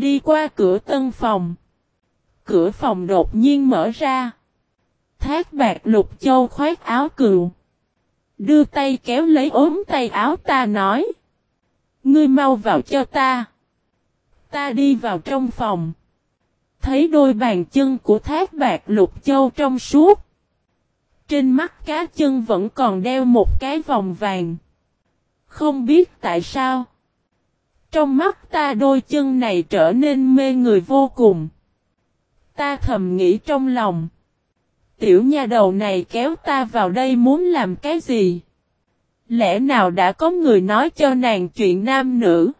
Đi qua cửa tân phòng. Cửa phòng đột nhiên mở ra. Thác bạc lục châu khoét áo cừu. Đưa tay kéo lấy ốm tay áo ta nói. Ngươi mau vào cho ta. Ta đi vào trong phòng. Thấy đôi bàn chân của thác bạc lục châu trong suốt. Trên mắt cá chân vẫn còn đeo một cái vòng vàng. Không biết tại sao. Trong mắt ta đôi chân này trở nên mê người vô cùng. Ta thầm nghĩ trong lòng. Tiểu nha đầu này kéo ta vào đây muốn làm cái gì? Lẽ nào đã có người nói cho nàng chuyện nam nữ?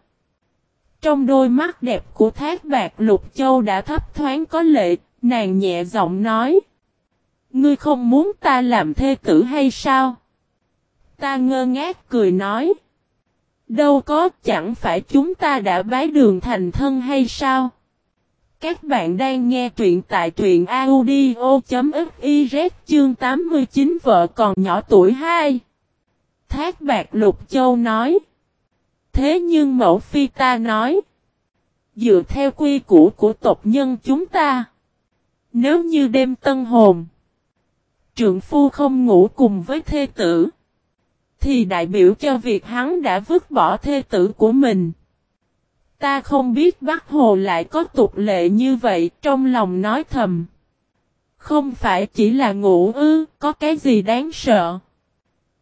Trong đôi mắt đẹp của thác bạc lục châu đã thấp thoáng có lệ, nàng nhẹ giọng nói. Ngươi không muốn ta làm thê tử hay sao? Ta ngơ ngác cười nói. Đâu có, chẳng phải chúng ta đã bái đường thành thân hay sao? Các bạn đang nghe truyện tại truyện audio.fiz chương 89 vợ còn nhỏ tuổi 2. Thác bạc lục châu nói. Thế nhưng mẫu phi ta nói. Dựa theo quy củ của tộc nhân chúng ta. Nếu như đêm tân hồn. Trượng phu không ngủ cùng với thê tử. Thì đại biểu cho việc hắn đã vứt bỏ thê tử của mình. Ta không biết Bắc Hồ lại có tục lệ như vậy trong lòng nói thầm. Không phải chỉ là ngủ ư, có cái gì đáng sợ.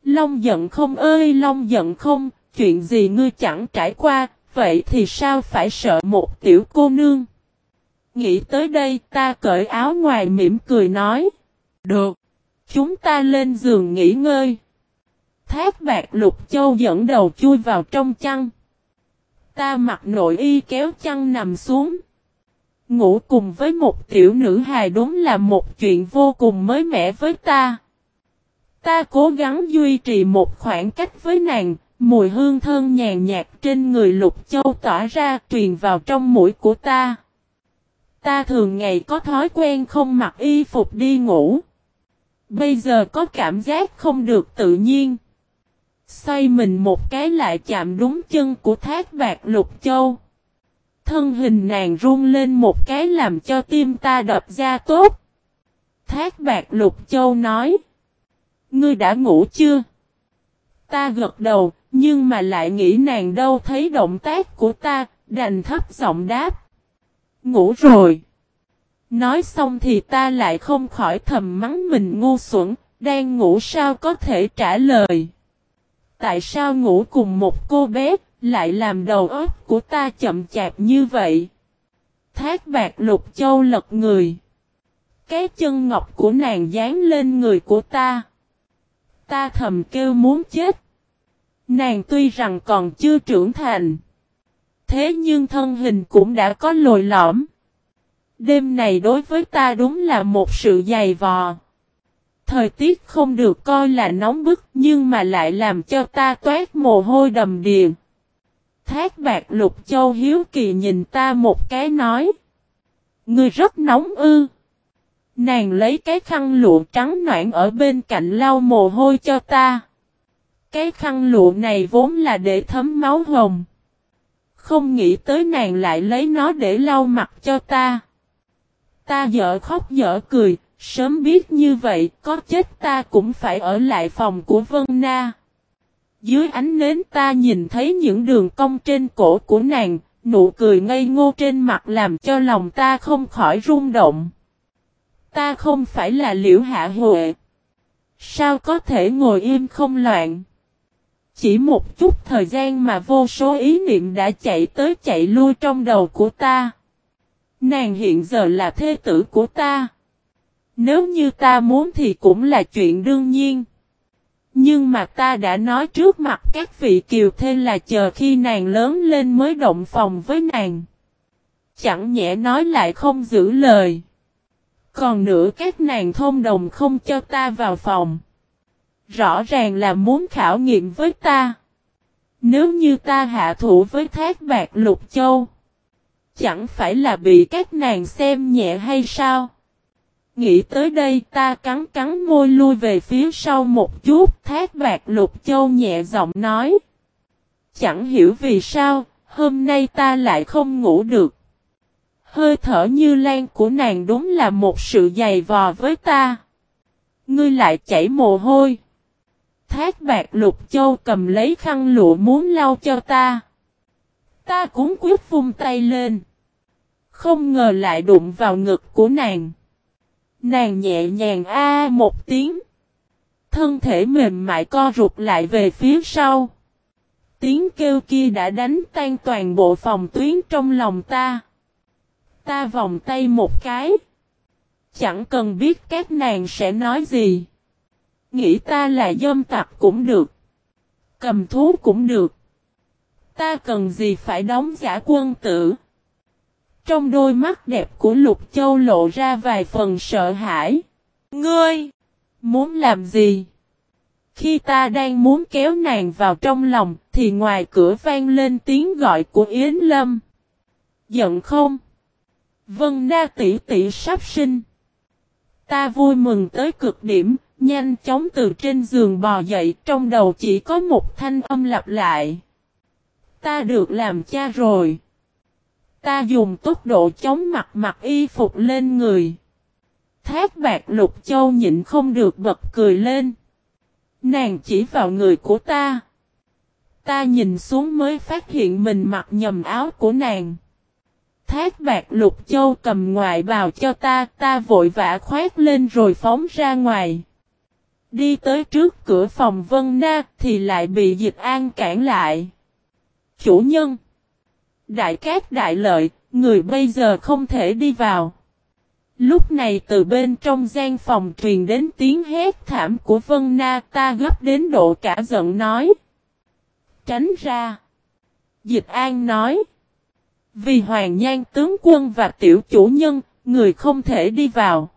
Long giận không ơi Long giận không, chuyện gì ngươi chẳng trải qua, vậy thì sao phải sợ một tiểu cô nương? Nghĩ tới đây ta cởi áo ngoài mỉm cười nói. Được, chúng ta lên giường nghỉ ngơi. Thác bạc lục châu dẫn đầu chui vào trong chăn. Ta mặc nội y kéo chăn nằm xuống. Ngủ cùng với một tiểu nữ hài đúng là một chuyện vô cùng mới mẻ với ta. Ta cố gắng duy trì một khoảng cách với nàng, mùi hương thơm nhàn nhạt trên người lục châu tỏa ra truyền vào trong mũi của ta. Ta thường ngày có thói quen không mặc y phục đi ngủ. Bây giờ có cảm giác không được tự nhiên. Xoay mình một cái lại chạm đúng chân của thác bạc lục châu. Thân hình nàng run lên một cái làm cho tim ta đập ra tốt. Thác bạc lục châu nói. Ngươi đã ngủ chưa? Ta gật đầu, nhưng mà lại nghĩ nàng đâu thấy động tác của ta, đành thấp giọng đáp. Ngủ rồi. Nói xong thì ta lại không khỏi thầm mắng mình ngu xuẩn, đang ngủ sao có thể trả lời. Tại sao ngủ cùng một cô bé, lại làm đầu óc của ta chậm chạp như vậy? Thác bạc lục châu lật người. Cái chân ngọc của nàng dán lên người của ta. Ta thầm kêu muốn chết. Nàng tuy rằng còn chưa trưởng thành. Thế nhưng thân hình cũng đã có lồi lõm. Đêm này đối với ta đúng là một sự dày vò. Thời tiết không được coi là nóng bức nhưng mà lại làm cho ta toát mồ hôi đầm điền. Thác bạc lục châu hiếu kỳ nhìn ta một cái nói. Ngươi rất nóng ư. Nàng lấy cái khăn lụa trắng noạn ở bên cạnh lau mồ hôi cho ta. Cái khăn lụa này vốn là để thấm máu hồng. Không nghĩ tới nàng lại lấy nó để lau mặt cho ta. Ta dở khóc dở cười, Sớm biết như vậy, có chết ta cũng phải ở lại phòng của Vân Na. Dưới ánh nến ta nhìn thấy những đường cong trên cổ của nàng, nụ cười ngây ngô trên mặt làm cho lòng ta không khỏi rung động. Ta không phải là liễu hạ huệ. Sao có thể ngồi im không loạn? Chỉ một chút thời gian mà vô số ý niệm đã chạy tới chạy lui trong đầu của ta. Nàng hiện giờ là thê tử của ta. Nếu như ta muốn thì cũng là chuyện đương nhiên. Nhưng mà ta đã nói trước mặt các vị kiều thê là chờ khi nàng lớn lên mới động phòng với nàng. Chẳng nhẽ nói lại không giữ lời. Còn nữa các nàng thông đồng không cho ta vào phòng. Rõ ràng là muốn khảo nghiệm với ta. Nếu như ta hạ thủ với thác bạc lục châu. Chẳng phải là bị các nàng xem nhẹ hay sao? Nghĩ tới đây ta cắn cắn môi lui về phía sau một chút, thác bạc lục châu nhẹ giọng nói. Chẳng hiểu vì sao, hôm nay ta lại không ngủ được. Hơi thở như lan của nàng đúng là một sự dày vò với ta. Ngươi lại chảy mồ hôi. Thác bạc lục châu cầm lấy khăn lụa muốn lau cho ta. Ta cũng quyết vung tay lên. Không ngờ lại đụng vào ngực của nàng. Nàng nhẹ nhàng a một tiếng. Thân thể mềm mại co rụt lại về phía sau. Tiếng kêu kia đã đánh tan toàn bộ phòng tuyến trong lòng ta. Ta vòng tay một cái. Chẳng cần biết các nàng sẽ nói gì. Nghĩ ta là dâm tặc cũng được. Cầm thú cũng được. Ta cần gì phải đóng giả quân tử. Trong đôi mắt đẹp của Lục Châu lộ ra vài phần sợ hãi. Ngươi! Muốn làm gì? Khi ta đang muốn kéo nàng vào trong lòng, thì ngoài cửa vang lên tiếng gọi của Yến Lâm. Giận không? Vân Na tỷ tỷ sắp sinh. Ta vui mừng tới cực điểm, nhanh chóng từ trên giường bò dậy, trong đầu chỉ có một thanh âm lặp lại. Ta được làm cha rồi. Ta dùng tốc độ chống mặt mặc y phục lên người. Thác bạc lục châu nhịn không được bật cười lên. Nàng chỉ vào người của ta. Ta nhìn xuống mới phát hiện mình mặc nhầm áo của nàng. Thác bạc lục châu cầm ngoại bào cho ta, ta vội vã khoét lên rồi phóng ra ngoài. Đi tới trước cửa phòng Vân Na thì lại bị dịch an cản lại. Chủ nhân. Đại cát đại lợi, người bây giờ không thể đi vào. Lúc này từ bên trong gian phòng truyền đến tiếng hét thảm của Vân Na ta gấp đến độ cả giận nói. Tránh ra. Dịch An nói. Vì Hoàng Nhan tướng quân và tiểu chủ nhân, người không thể đi vào.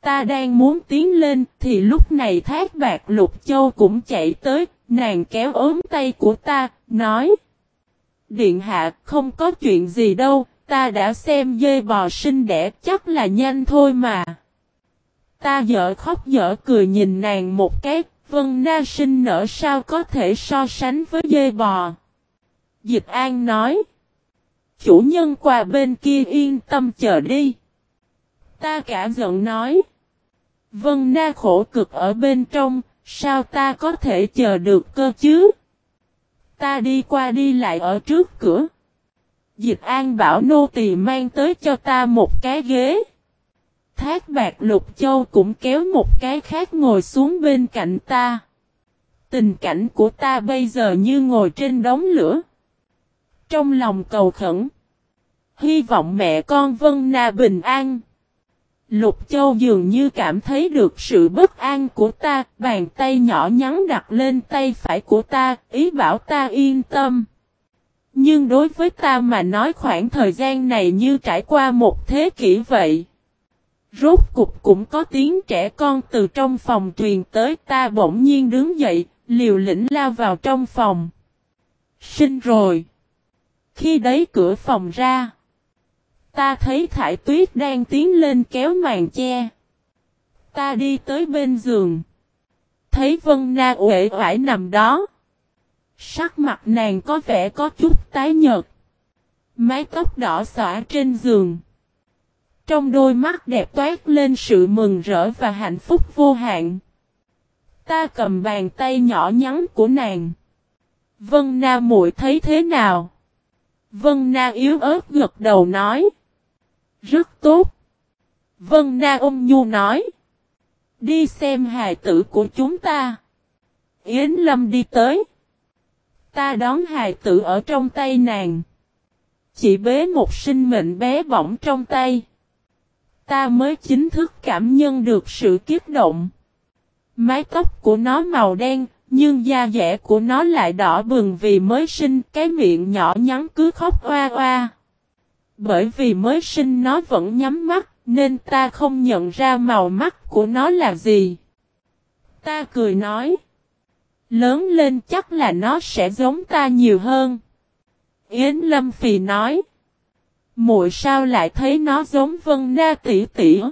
Ta đang muốn tiến lên thì lúc này thác bạc lục châu cũng chạy tới, nàng kéo ốm tay của ta, nói. Điện hạ không có chuyện gì đâu, ta đã xem dê bò sinh đẻ chắc là nhanh thôi mà. Ta dở khóc dở cười nhìn nàng một cái, vân na sinh nở sao có thể so sánh với dê bò. Dịch An nói. Chủ nhân qua bên kia yên tâm chờ đi. Ta cả giận nói. Vân na khổ cực ở bên trong, sao ta có thể chờ được cơ chứ? Ta đi qua đi lại ở trước cửa. Dịch an bảo nô tỳ mang tới cho ta một cái ghế. Thác bạc lục châu cũng kéo một cái khác ngồi xuống bên cạnh ta. Tình cảnh của ta bây giờ như ngồi trên đống lửa. Trong lòng cầu khẩn. Hy vọng mẹ con Vân Na bình an. Lục Châu dường như cảm thấy được sự bất an của ta, bàn tay nhỏ nhắn đặt lên tay phải của ta, ý bảo ta yên tâm. Nhưng đối với ta mà nói khoảng thời gian này như trải qua một thế kỷ vậy. Rốt cục cũng có tiếng trẻ con từ trong phòng truyền tới ta bỗng nhiên đứng dậy, liều lĩnh lao vào trong phòng. Sinh rồi. Khi đấy cửa phòng ra. Ta thấy thải tuyết đang tiến lên kéo màn che. Ta đi tới bên giường. Thấy Vân Na uể oải nằm đó. Sắc mặt nàng có vẻ có chút tái nhợt. Mái tóc đỏ xõa trên giường. Trong đôi mắt đẹp toát lên sự mừng rỡ và hạnh phúc vô hạn. Ta cầm bàn tay nhỏ nhắn của nàng. Vân Na muội thấy thế nào? Vân Na yếu ớt gật đầu nói. Rất tốt. Vân Na ôm nhu nói. Đi xem hài tử của chúng ta. Yến Lâm đi tới. Ta đón hài tử ở trong tay nàng. Chỉ bế một sinh mệnh bé bỏng trong tay. Ta mới chính thức cảm nhận được sự kiếp động. Mái tóc của nó màu đen, nhưng da dẻ của nó lại đỏ bừng vì mới sinh cái miệng nhỏ nhắn cứ khóc oa oa. Bởi vì mới sinh nó vẫn nhắm mắt, nên ta không nhận ra màu mắt của nó là gì. Ta cười nói. Lớn lên chắc là nó sẽ giống ta nhiều hơn. Yến Lâm Phì nói. muội sao lại thấy nó giống Vân Na tỷ tỷ?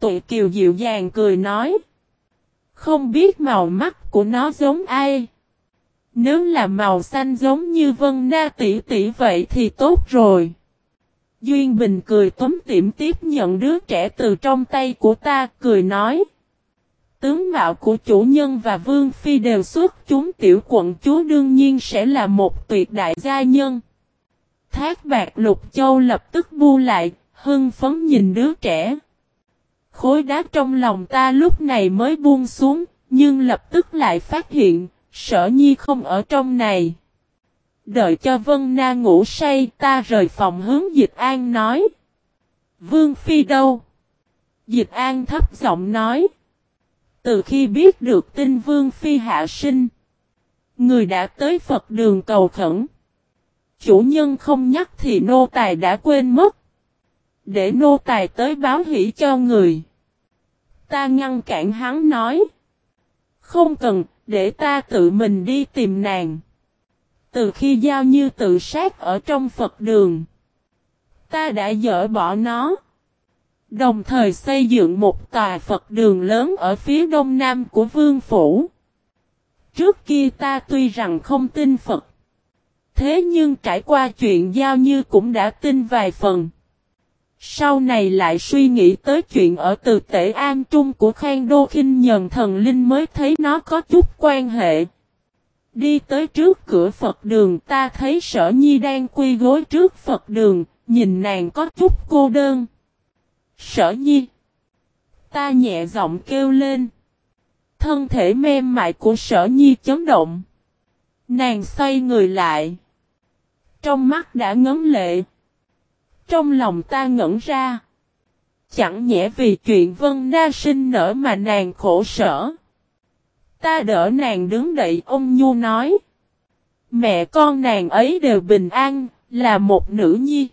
Tụi Kiều dịu dàng cười nói. Không biết màu mắt của nó giống ai. Nếu là màu xanh giống như Vân Na tỷ tỷ vậy thì tốt rồi. Duyên Bình cười tấm tiệm tiếp nhận đứa trẻ từ trong tay của ta, cười nói. Tướng mạo của chủ nhân và Vương Phi đều xuất chúng tiểu quận chúa đương nhiên sẽ là một tuyệt đại gia nhân. Thác bạc lục châu lập tức bu lại, hưng phấn nhìn đứa trẻ. Khối đá trong lòng ta lúc này mới buông xuống, nhưng lập tức lại phát hiện, sở nhi không ở trong này. Đợi cho Vân Na ngủ say ta rời phòng hướng Dịch An nói. Vương Phi đâu? Dịch An thấp giọng nói. Từ khi biết được tin Vương Phi hạ sinh. Người đã tới Phật đường cầu khẩn. Chủ nhân không nhắc thì nô tài đã quên mất. Để nô tài tới báo hỷ cho người. Ta ngăn cản hắn nói. Không cần, để ta tự mình đi tìm nàng. Từ khi giao như tự sát ở trong Phật đường. Ta đã dỡ bỏ nó. Đồng thời xây dựng một tòa Phật đường lớn ở phía đông nam của Vương Phủ. Trước kia ta tuy rằng không tin Phật. Thế nhưng trải qua chuyện giao như cũng đã tin vài phần. Sau này lại suy nghĩ tới chuyện ở từ tể an trung của Khang Đô Kinh Nhần Thần Linh mới thấy nó có chút quan hệ. Đi tới trước cửa Phật đường ta thấy sở nhi đang quy gối trước Phật đường, nhìn nàng có chút cô đơn. Sở nhi. Ta nhẹ giọng kêu lên. Thân thể mềm mại của sở nhi chấn động. Nàng xoay người lại. Trong mắt đã ngấm lệ. Trong lòng ta ngẩn ra. Chẳng nhẽ vì chuyện Vân Na sinh nở mà nàng khổ sở. Ta đỡ nàng đứng đậy ông Nhu nói. Mẹ con nàng ấy đều bình an, là một nữ nhi.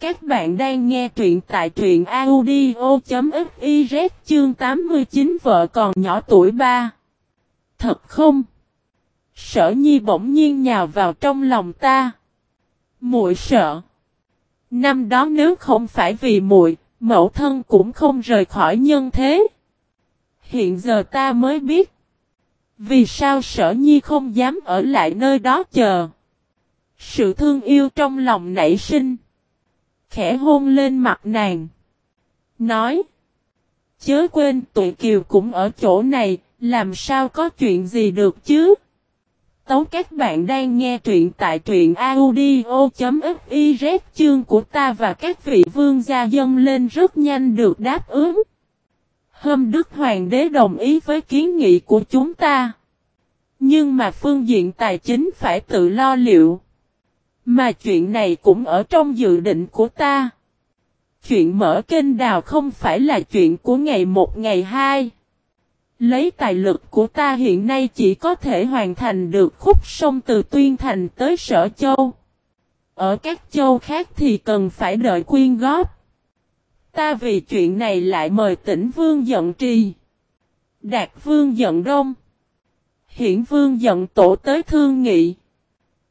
Các bạn đang nghe truyện tại truyện audio.fiz chương 89 vợ còn nhỏ tuổi 3. Thật không? Sở nhi bỗng nhiên nhào vào trong lòng ta. muội sợ. Năm đó nếu không phải vì muội, mẫu thân cũng không rời khỏi nhân thế. Hiện giờ ta mới biết. Vì sao sở nhi không dám ở lại nơi đó chờ. Sự thương yêu trong lòng nảy sinh. Khẽ hôn lên mặt nàng. Nói. Chớ quên tụi kiều cũng ở chỗ này, làm sao có chuyện gì được chứ? Tấu các bạn đang nghe truyện tại truyện audio.fiz chương của ta và các vị vương gia dân lên rất nhanh được đáp ứng. hôm Đức Hoàng đế đồng ý với kiến nghị của chúng ta. Nhưng mà phương diện tài chính phải tự lo liệu. Mà chuyện này cũng ở trong dự định của ta. Chuyện mở kênh đào không phải là chuyện của ngày một, ngày hai. Lấy tài lực của ta hiện nay chỉ có thể hoàn thành được khúc sông từ Tuyên Thành tới Sở Châu. Ở các châu khác thì cần phải đợi quyên góp. Ta vì chuyện này lại mời tỉnh Vương Dận Trì. Đạt Vương Dận Đông. Hiển Vương Dận Tổ tới thương nghị.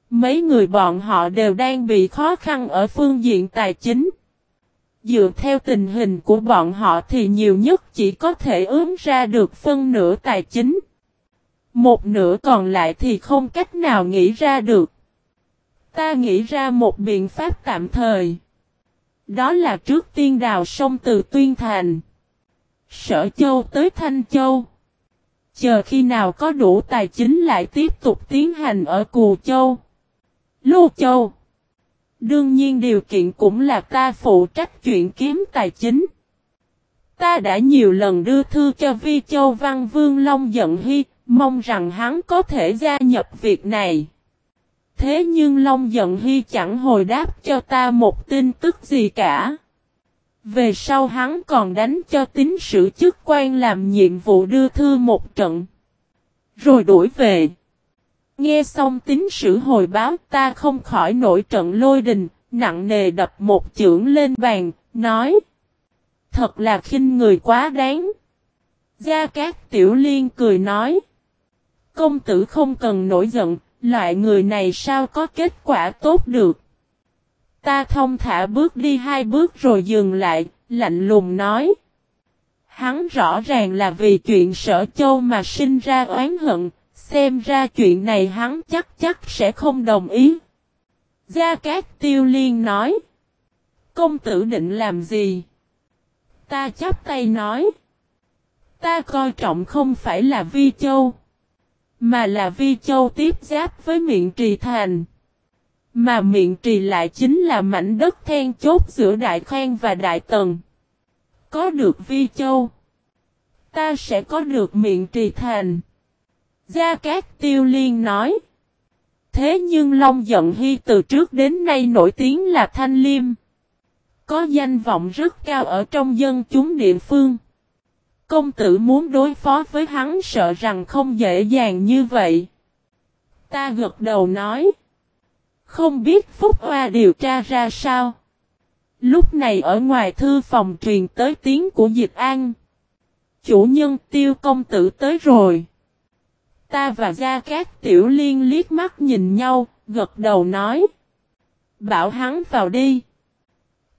Mấy người bọn họ đều đang bị khó khăn ở phương diện tài chính. Dựa theo tình hình của bọn họ thì nhiều nhất chỉ có thể ướm ra được phân nửa tài chính. Một nửa còn lại thì không cách nào nghĩ ra được. Ta nghĩ ra một biện pháp tạm thời. Đó là trước tiên đào sông từ Tuyên Thành. Sở Châu tới Thanh Châu. Chờ khi nào có đủ tài chính lại tiếp tục tiến hành ở Cù Châu. Lô Châu. Đương nhiên điều kiện cũng là ta phụ trách chuyện kiếm tài chính. Ta đã nhiều lần đưa thư cho Vi Châu Văn Vương Long giận hy, mong rằng hắn có thể gia nhập việc này. Thế nhưng Long giận hy chẳng hồi đáp cho ta một tin tức gì cả. Về sau hắn còn đánh cho tín sử chức quan làm nhiệm vụ đưa thư một trận. Rồi đuổi về. Nghe xong tín sử hồi báo ta không khỏi nổi trận lôi đình, nặng nề đập một chưởng lên bàn, nói. Thật là khinh người quá đáng. Gia Cát Tiểu Liên cười nói. Công tử không cần nổi giận, loại người này sao có kết quả tốt được. Ta thông thả bước đi hai bước rồi dừng lại, lạnh lùng nói. Hắn rõ ràng là vì chuyện sở châu mà sinh ra oán hận, xem ra chuyện này hắn chắc chắc sẽ không đồng ý. Gia Cát Tiêu Liên nói. Công tử định làm gì? Ta chắp tay nói. Ta coi trọng không phải là Vi Châu. Mà là Vi Châu tiếp giáp với miệng trì thành. Mà miệng trì lại chính là mảnh đất then chốt giữa Đại Khoan và Đại Tần. Có được Vi Châu. Ta sẽ có được miệng trì thành. Gia Cát Tiêu Liên nói. Thế nhưng Long giận hy từ trước đến nay nổi tiếng là Thanh Liêm. Có danh vọng rất cao ở trong dân chúng địa phương. Công tử muốn đối phó với hắn sợ rằng không dễ dàng như vậy. Ta gật đầu nói. Không biết Phúc Hoa điều tra ra sao. Lúc này ở ngoài thư phòng truyền tới tiếng của Dịch An. Chủ nhân tiêu công tử tới rồi. Ta và Gia Cát Tiểu Liên liếc mắt nhìn nhau, gật đầu nói. Bảo hắn vào đi.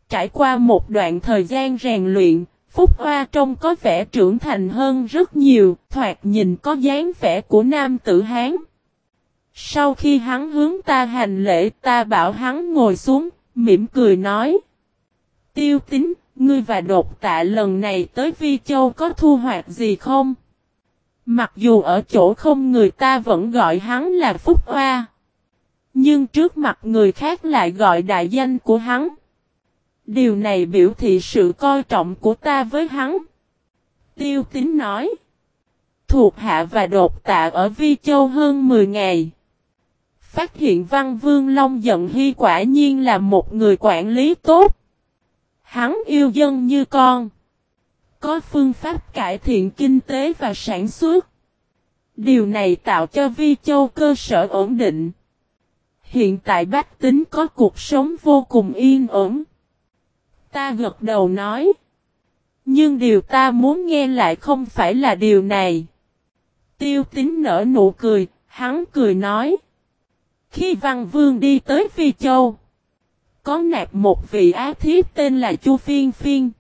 Trải qua một đoạn thời gian rèn luyện, Phúc Hoa trông có vẻ trưởng thành hơn rất nhiều, thoạt nhìn có dáng vẻ của nam tử Hán. Sau khi hắn hướng ta hành lễ ta bảo hắn ngồi xuống, mỉm cười nói. Tiêu tính, ngươi và đột tạ lần này tới Vi Châu có thu hoạch gì không? Mặc dù ở chỗ không người ta vẫn gọi hắn là Phúc Hoa. Nhưng trước mặt người khác lại gọi đại danh của hắn. Điều này biểu thị sự coi trọng của ta với hắn. Tiêu tín nói. Thuộc hạ và đột tạ ở Vi Châu hơn 10 ngày. Phát hiện Văn Vương Long giận hy quả nhiên là một người quản lý tốt. Hắn yêu dân như con. Có phương pháp cải thiện kinh tế và sản xuất. Điều này tạo cho Vi Châu cơ sở ổn định. Hiện tại bách tính có cuộc sống vô cùng yên ổn. Ta gật đầu nói. Nhưng điều ta muốn nghe lại không phải là điều này. Tiêu tính nở nụ cười, hắn cười nói. Khi Văn Vương đi tới Phi Châu, có nạp một vị á thiếp tên là Chu Phiên Phiên.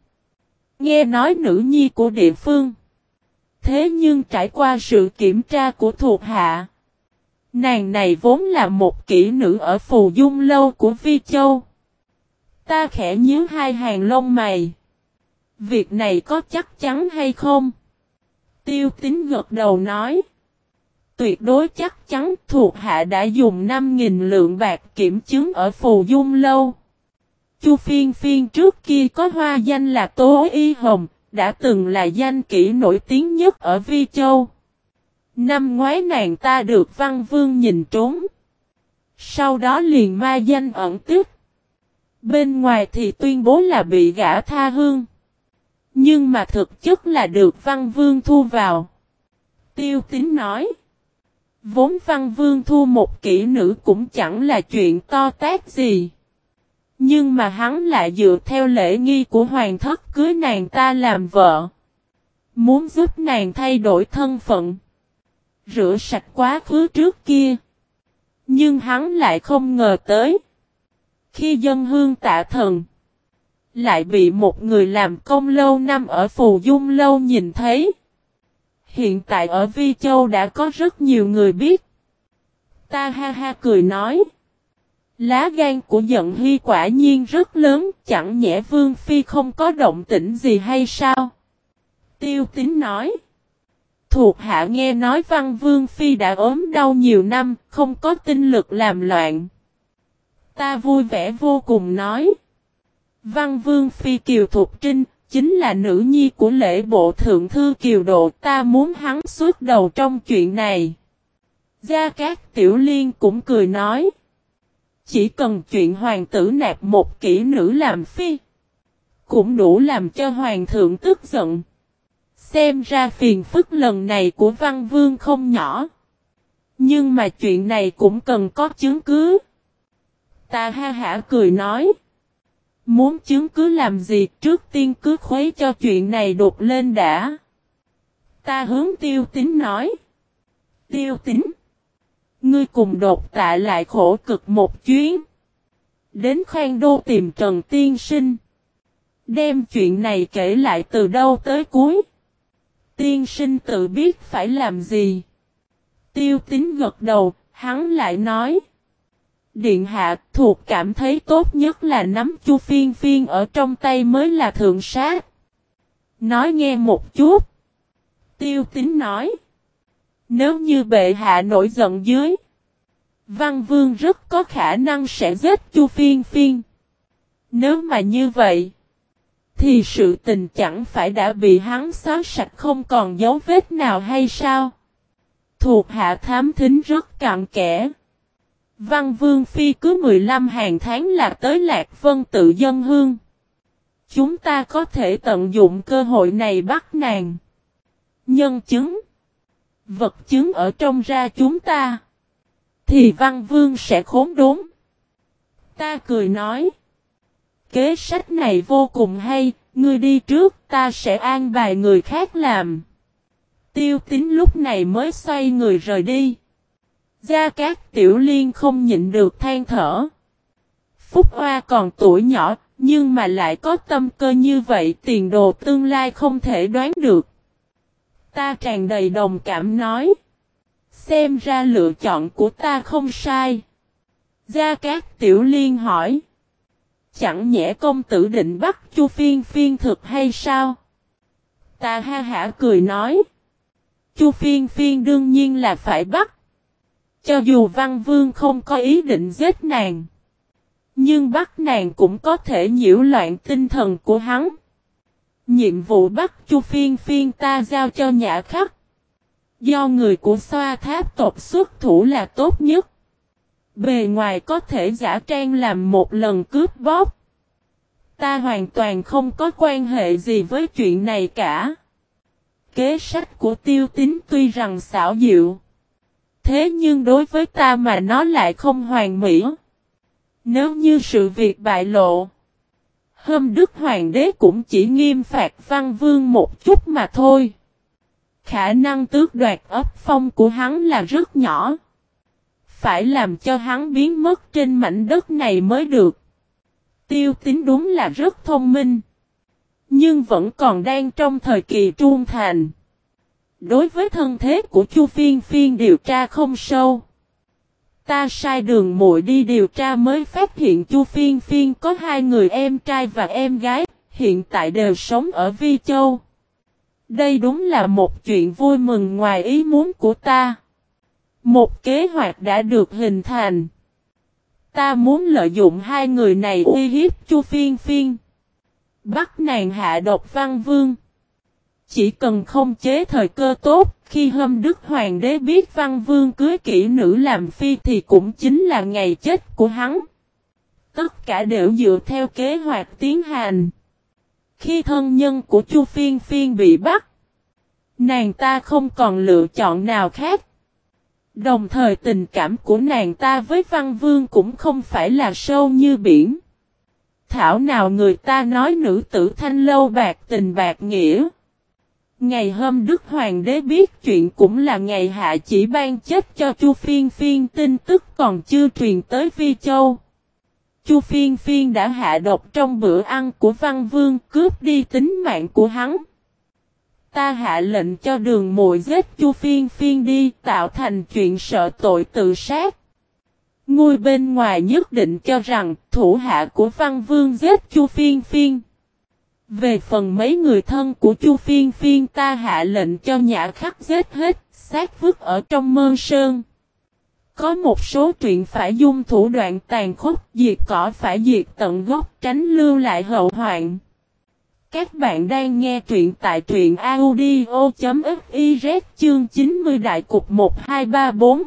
Nghe nói nữ nhi của địa phương. Thế nhưng trải qua sự kiểm tra của thuộc hạ. Nàng này vốn là một kỹ nữ ở phù dung lâu của Vi Châu. Ta khẽ nhíu hai hàng lông mày. Việc này có chắc chắn hay không? Tiêu tính gật đầu nói. Tuyệt đối chắc chắn, thuộc hạ đã dùng 5.000 lượng bạc kiểm chứng ở phù dung lâu. Chu phiên phiên trước kia có hoa danh là Tố Y Hồng, đã từng là danh kỹ nổi tiếng nhất ở Vi Châu. Năm ngoái nàng ta được Văn Vương nhìn trốn. Sau đó liền ma danh ẩn tức. Bên ngoài thì tuyên bố là bị gã tha hương. Nhưng mà thực chất là được Văn Vương thu vào. Tiêu tín nói. Vốn Văn Vương thu một kỹ nữ cũng chẳng là chuyện to tát gì. Nhưng mà hắn lại dựa theo lễ nghi của hoàng thất cưới nàng ta làm vợ. Muốn giúp nàng thay đổi thân phận. Rửa sạch quá khứ trước kia. Nhưng hắn lại không ngờ tới. Khi dân hương tạ thần. Lại bị một người làm công lâu năm ở Phù Dung Lâu nhìn thấy. Hiện tại ở Vi Châu đã có rất nhiều người biết. Ta ha ha cười nói. Lá gan của giận hy quả nhiên rất lớn, chẳng nhẽ Vương Phi không có động tĩnh gì hay sao? Tiêu tính nói. Thuộc hạ nghe nói Văn Vương Phi đã ốm đau nhiều năm, không có tinh lực làm loạn. Ta vui vẻ vô cùng nói. Văn Vương Phi Kiều Thục Trinh, chính là nữ nhi của lễ bộ thượng thư Kiều Độ ta muốn hắn suốt đầu trong chuyện này. Gia Cát Tiểu Liên cũng cười nói. Chỉ cần chuyện hoàng tử nạp một kỹ nữ làm phi. Cũng đủ làm cho hoàng thượng tức giận. Xem ra phiền phức lần này của văn vương không nhỏ. Nhưng mà chuyện này cũng cần có chứng cứ. Ta ha hả cười nói. Muốn chứng cứ làm gì trước tiên cứ khuấy cho chuyện này đột lên đã. Ta hướng tiêu tính nói. Tiêu tính. Ngươi cùng đột tạ lại khổ cực một chuyến. Đến khoan đô tìm Trần Tiên Sinh. Đem chuyện này kể lại từ đâu tới cuối. Tiên sinh tự biết phải làm gì. Tiêu tính gật đầu, hắn lại nói. Điện hạ thuộc cảm thấy tốt nhất là nắm chu phiên phiên ở trong tay mới là thượng sát. Nói nghe một chút. Tiêu tính nói. Nếu như bệ hạ nổi giận dưới. Văn vương rất có khả năng sẽ giết chu phiên phiên. Nếu mà như vậy. Thì sự tình chẳng phải đã bị hắn xóa sạch không còn dấu vết nào hay sao? Thuộc hạ thám thính rất cặn kẽ. Văn Vương Phi cứ 15 hàng tháng là tới Lạc Vân tự dân hương. Chúng ta có thể tận dụng cơ hội này bắt nàng. Nhân chứng. Vật chứng ở trong ra chúng ta. Thì Văn Vương sẽ khốn đốn. Ta cười nói. Kế sách này vô cùng hay, ngươi đi trước ta sẽ an bài người khác làm. Tiêu tính lúc này mới xoay người rời đi. Gia Cát Tiểu Liên không nhịn được than thở. Phúc Hoa còn tuổi nhỏ, nhưng mà lại có tâm cơ như vậy tiền đồ tương lai không thể đoán được. Ta tràn đầy đồng cảm nói. Xem ra lựa chọn của ta không sai. Gia Cát Tiểu Liên hỏi. Chẳng nhẽ công tử định bắt Chu Phiên Phiên thực hay sao? Ta ha hả cười nói. Chu Phiên Phiên đương nhiên là phải bắt. Cho dù Văn Vương không có ý định giết nàng. Nhưng bắt nàng cũng có thể nhiễu loạn tinh thần của hắn. Nhiệm vụ bắt Chu Phiên Phiên ta giao cho nhã khắc. Do người của xoa tháp tộc xuất thủ là tốt nhất. Bề ngoài có thể giả trang làm một lần cướp bóp. Ta hoàn toàn không có quan hệ gì với chuyện này cả. Kế sách của tiêu tính tuy rằng xảo diệu. Thế nhưng đối với ta mà nó lại không hoàn mỹ. Nếu như sự việc bại lộ hôm Đức Hoàng đế cũng chỉ nghiêm phạt văn vương một chút mà thôi. Khả năng tước đoạt ấp phong của hắn là rất nhỏ. Phải làm cho hắn biến mất trên mảnh đất này mới được. Tiêu tính đúng là rất thông minh. Nhưng vẫn còn đang trong thời kỳ trung thành. Đối với thân thế của Chu Phiên Phiên điều tra không sâu. Ta sai đường muội đi điều tra mới phát hiện Chu Phiên Phiên có hai người em trai và em gái, hiện tại đều sống ở Vi Châu. Đây đúng là một chuyện vui mừng ngoài ý muốn của ta. Một kế hoạch đã được hình thành. Ta muốn lợi dụng hai người này uy hiếp Chu Phiên Phiên. Bắt nàng hạ độc văn vương. Chỉ cần không chế thời cơ tốt, khi hâm đức hoàng đế biết văn vương cưới kỹ nữ làm phi thì cũng chính là ngày chết của hắn. Tất cả đều dựa theo kế hoạch tiến hành. Khi thân nhân của Chu Phiên Phiên bị bắt, nàng ta không còn lựa chọn nào khác. Đồng thời tình cảm của nàng ta với Văn Vương cũng không phải là sâu như biển. Thảo nào người ta nói nữ tử thanh lâu bạc tình bạc nghĩa. Ngày hôm Đức Hoàng đế biết chuyện cũng là ngày hạ chỉ ban chết cho Chu Phiên Phiên, tin tức còn chưa truyền tới Vi Châu. Chu Phiên Phiên đã hạ độc trong bữa ăn của Văn Vương, cướp đi tính mạng của hắn. Ta hạ lệnh cho đường mội giết Chu Phiên Phiên đi, tạo thành chuyện sợ tội tự sát. Ngôi bên ngoài nhất định cho rằng thủ hạ của Văn Vương giết Chu Phiên Phiên. Về phần mấy người thân của Chu Phiên Phiên ta hạ lệnh cho nhã khắc giết hết, xác vứt ở trong mơ sơn. Có một số chuyện phải dung thủ đoạn tàn khốc, diệt cỏ phải diệt tận gốc tránh lưu lại hậu hoạn. Các bạn đang nghe truyện tại truyện audio.fiz chương 90 đại cục 1234.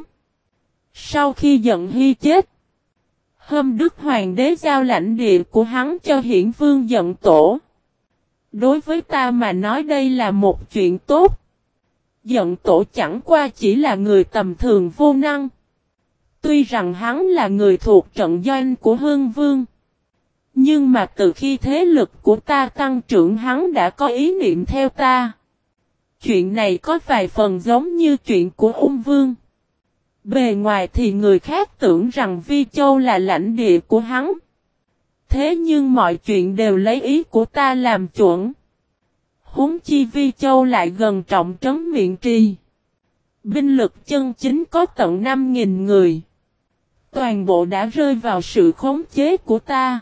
Sau khi giận hy chết, hôm Đức Hoàng đế giao lãnh địa của hắn cho hiển vương giận tổ. Đối với ta mà nói đây là một chuyện tốt. Giận tổ chẳng qua chỉ là người tầm thường vô năng. Tuy rằng hắn là người thuộc trận doanh của Hương Vương. Nhưng mà từ khi thế lực của ta tăng trưởng hắn đã có ý niệm theo ta. Chuyện này có vài phần giống như chuyện của ung vương. Bề ngoài thì người khác tưởng rằng Vi Châu là lãnh địa của hắn. Thế nhưng mọi chuyện đều lấy ý của ta làm chuẩn. Húng chi Vi Châu lại gần trọng trấn miệng trì. Binh lực chân chính có tận 5.000 người. Toàn bộ đã rơi vào sự khống chế của ta.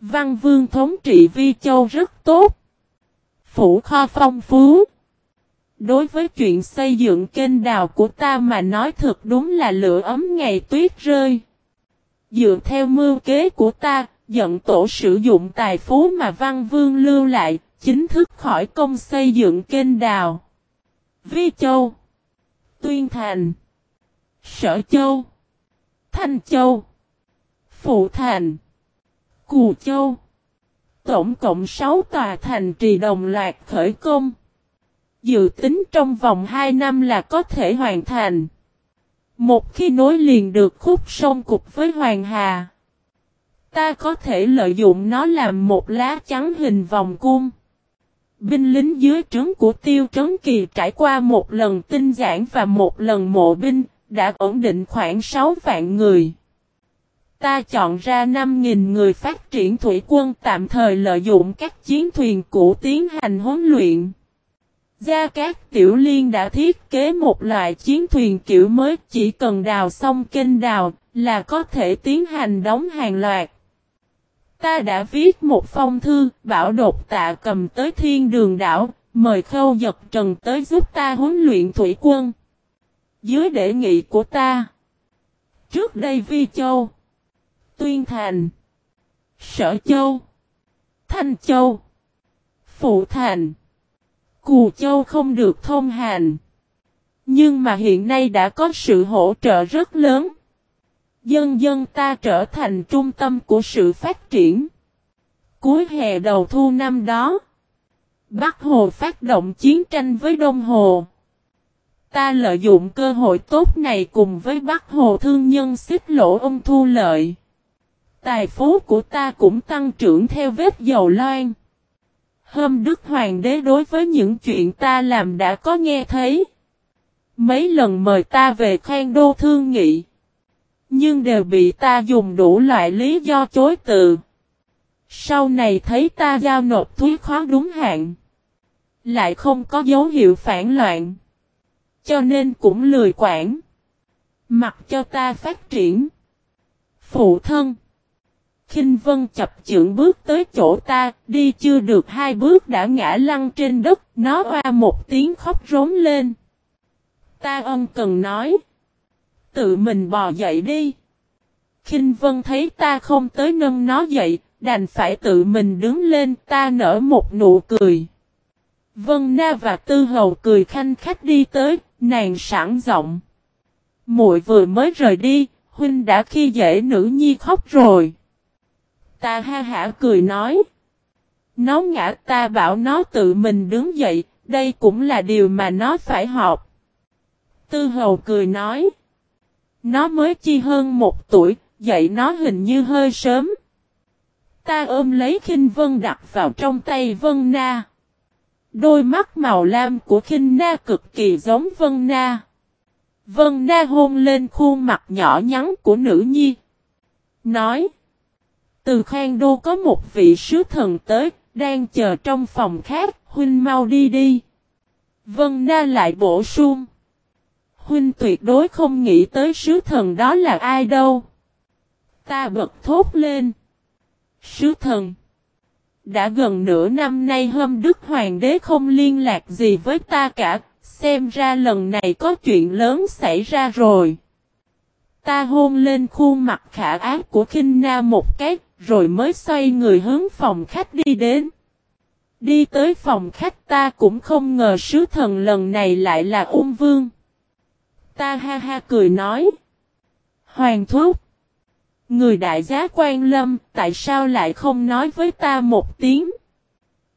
Văn vương thống trị Vi Châu rất tốt. Phủ kho phong phú. Đối với chuyện xây dựng kênh đào của ta mà nói thật đúng là lửa ấm ngày tuyết rơi. Dựa theo mưu kế của ta, dẫn tổ sử dụng tài phú mà Văn Vương lưu lại, chính thức khỏi công xây dựng kênh đào. Vi Châu Tuyên Thành Sở Châu Thanh Châu Phụ Thành Cù Châu Tổng cộng 6 tòa thành trì đồng loạt khởi công. Dự tính trong vòng 2 năm là có thể hoàn thành. Một khi nối liền được khúc sông cục với Hoàng Hà, ta có thể lợi dụng nó làm một lá chắn hình vòng cung. Binh lính dưới trướng của Tiêu Trấn Kỳ trải qua một lần tinh giản và một lần mộ binh, đã ổn định khoảng 6 vạn người. Ta chọn ra 5.000 người phát triển thủy quân tạm thời lợi dụng các chiến thuyền cũ tiến hành huấn luyện. Gia Cát Tiểu Liên đã thiết kế một loại chiến thuyền kiểu mới chỉ cần đào xong kênh đào là có thể tiến hành đóng hàng loạt. Ta đã viết một phong thư bảo đột tạ cầm tới thiên đường đảo, mời khâu giật trần tới giúp ta huấn luyện thủy quân. Dưới đề nghị của ta. Trước đây Vi Châu. Tuyên Thành. Sở Châu. Thanh Châu. Phụ Thành. Cù Châu không được thông hành. Nhưng mà hiện nay đã có sự hỗ trợ rất lớn. Dân dân ta trở thành trung tâm của sự phát triển. Cuối hè đầu thu năm đó. Bắc Hồ phát động chiến tranh với Đông Hồ. Ta lợi dụng cơ hội tốt này cùng với Bắc Hồ thương nhân xích lỗ ông thu lợi. Tài phú của ta cũng tăng trưởng theo vết dầu loan. Hôm Đức Hoàng đế đối với những chuyện ta làm đã có nghe thấy. Mấy lần mời ta về khoan đô thương nghị. Nhưng đều bị ta dùng đủ loại lý do chối từ. Sau này thấy ta giao nộp thuế khóa đúng hạn. Lại không có dấu hiệu phản loạn. Cho nên cũng lười quản. Mặc cho ta phát triển. Phụ thân. Kinh Vân chập chưởng bước tới chỗ ta, đi chưa được hai bước đã ngã lăn trên đất, nó oa một tiếng khóc rống lên. Ta ân cần nói. Tự mình bò dậy đi. Kinh Vân thấy ta không tới nâng nó dậy, đành phải tự mình đứng lên ta nở một nụ cười. Vân Na và Tư Hầu cười khanh khách đi tới, nàng sẵn giọng. muội vừa mới rời đi, huynh đã khi dễ nữ nhi khóc rồi. Ta ha hả cười nói. Nó ngã ta bảo nó tự mình đứng dậy, đây cũng là điều mà nó phải học. Tư hầu cười nói. Nó mới chi hơn một tuổi, dậy nó hình như hơi sớm. Ta ôm lấy khinh vân đặt vào trong tay vân na. Đôi mắt màu lam của khinh na cực kỳ giống vân na. Vân na hôn lên khuôn mặt nhỏ nhắn của nữ nhi. Nói. Từ khang đô có một vị sứ thần tới, đang chờ trong phòng khác, huynh mau đi đi. Vân Na lại bổ sung. Huynh tuyệt đối không nghĩ tới sứ thần đó là ai đâu. Ta bật thốt lên. Sứ thần. Đã gần nửa năm nay hôm Đức Hoàng đế không liên lạc gì với ta cả, xem ra lần này có chuyện lớn xảy ra rồi. Ta hôn lên khuôn mặt khả ác của Kinh Na một cái, rồi mới xoay người hướng phòng khách đi đến. Đi tới phòng khách ta cũng không ngờ sứ thần lần này lại là ung vương. Ta ha ha cười nói. Hoàng thúc. Người đại giá quan lâm tại sao lại không nói với ta một tiếng.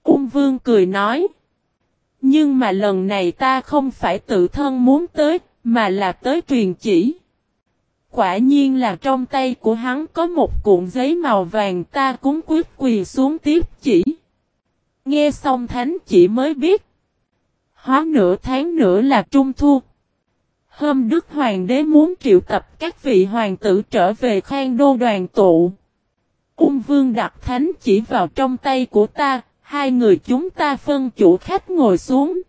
Ung vương cười nói. Nhưng mà lần này ta không phải tự thân muốn tới, mà là tới truyền chỉ. Quả nhiên là trong tay của hắn có một cuộn giấy màu vàng ta cúng quyết quỳ xuống tiếp chỉ. Nghe xong thánh chỉ mới biết. Hóa nửa tháng nữa là trung thu. Hôm Đức Hoàng đế muốn triệu tập các vị hoàng tử trở về khang đô đoàn tụ. Ung vương đặt thánh chỉ vào trong tay của ta, hai người chúng ta phân chủ khách ngồi xuống.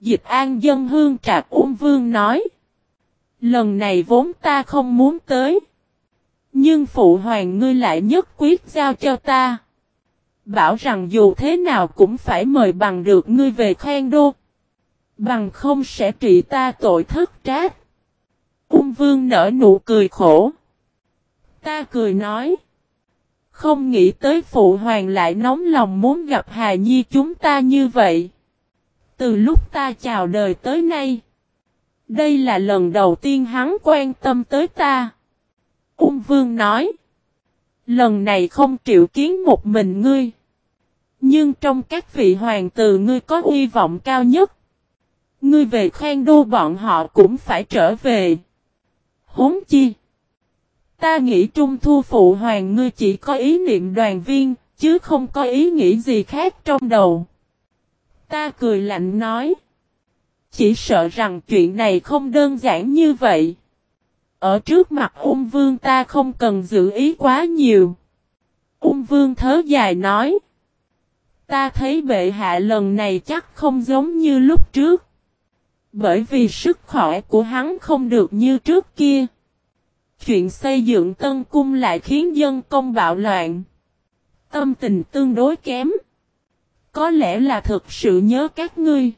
Dịch an dân hương trạc ung vương nói. Lần này vốn ta không muốn tới. Nhưng phụ hoàng ngươi lại nhất quyết giao cho ta. Bảo rằng dù thế nào cũng phải mời bằng được ngươi về khang đô. Bằng không sẽ trị ta tội thất trách. Ung vương nở nụ cười khổ. Ta cười nói. Không nghĩ tới phụ hoàng lại nóng lòng muốn gặp hà nhi chúng ta như vậy. Từ lúc ta chào đời tới nay. Đây là lần đầu tiên hắn quan tâm tới ta. Ung vương nói. Lần này không triệu kiến một mình ngươi. Nhưng trong các vị hoàng tử ngươi có uy vọng cao nhất. Ngươi về khoan đô bọn họ cũng phải trở về. Hốn chi. Ta nghĩ trung thu phụ hoàng ngươi chỉ có ý niệm đoàn viên, chứ không có ý nghĩ gì khác trong đầu. Ta cười lạnh nói. Chỉ sợ rằng chuyện này không đơn giản như vậy. Ở trước mặt ung vương ta không cần giữ ý quá nhiều. Ung vương thớ dài nói. Ta thấy bệ hạ lần này chắc không giống như lúc trước. Bởi vì sức khỏe của hắn không được như trước kia. Chuyện xây dựng tân cung lại khiến dân công bạo loạn. Tâm tình tương đối kém. Có lẽ là thực sự nhớ các ngươi.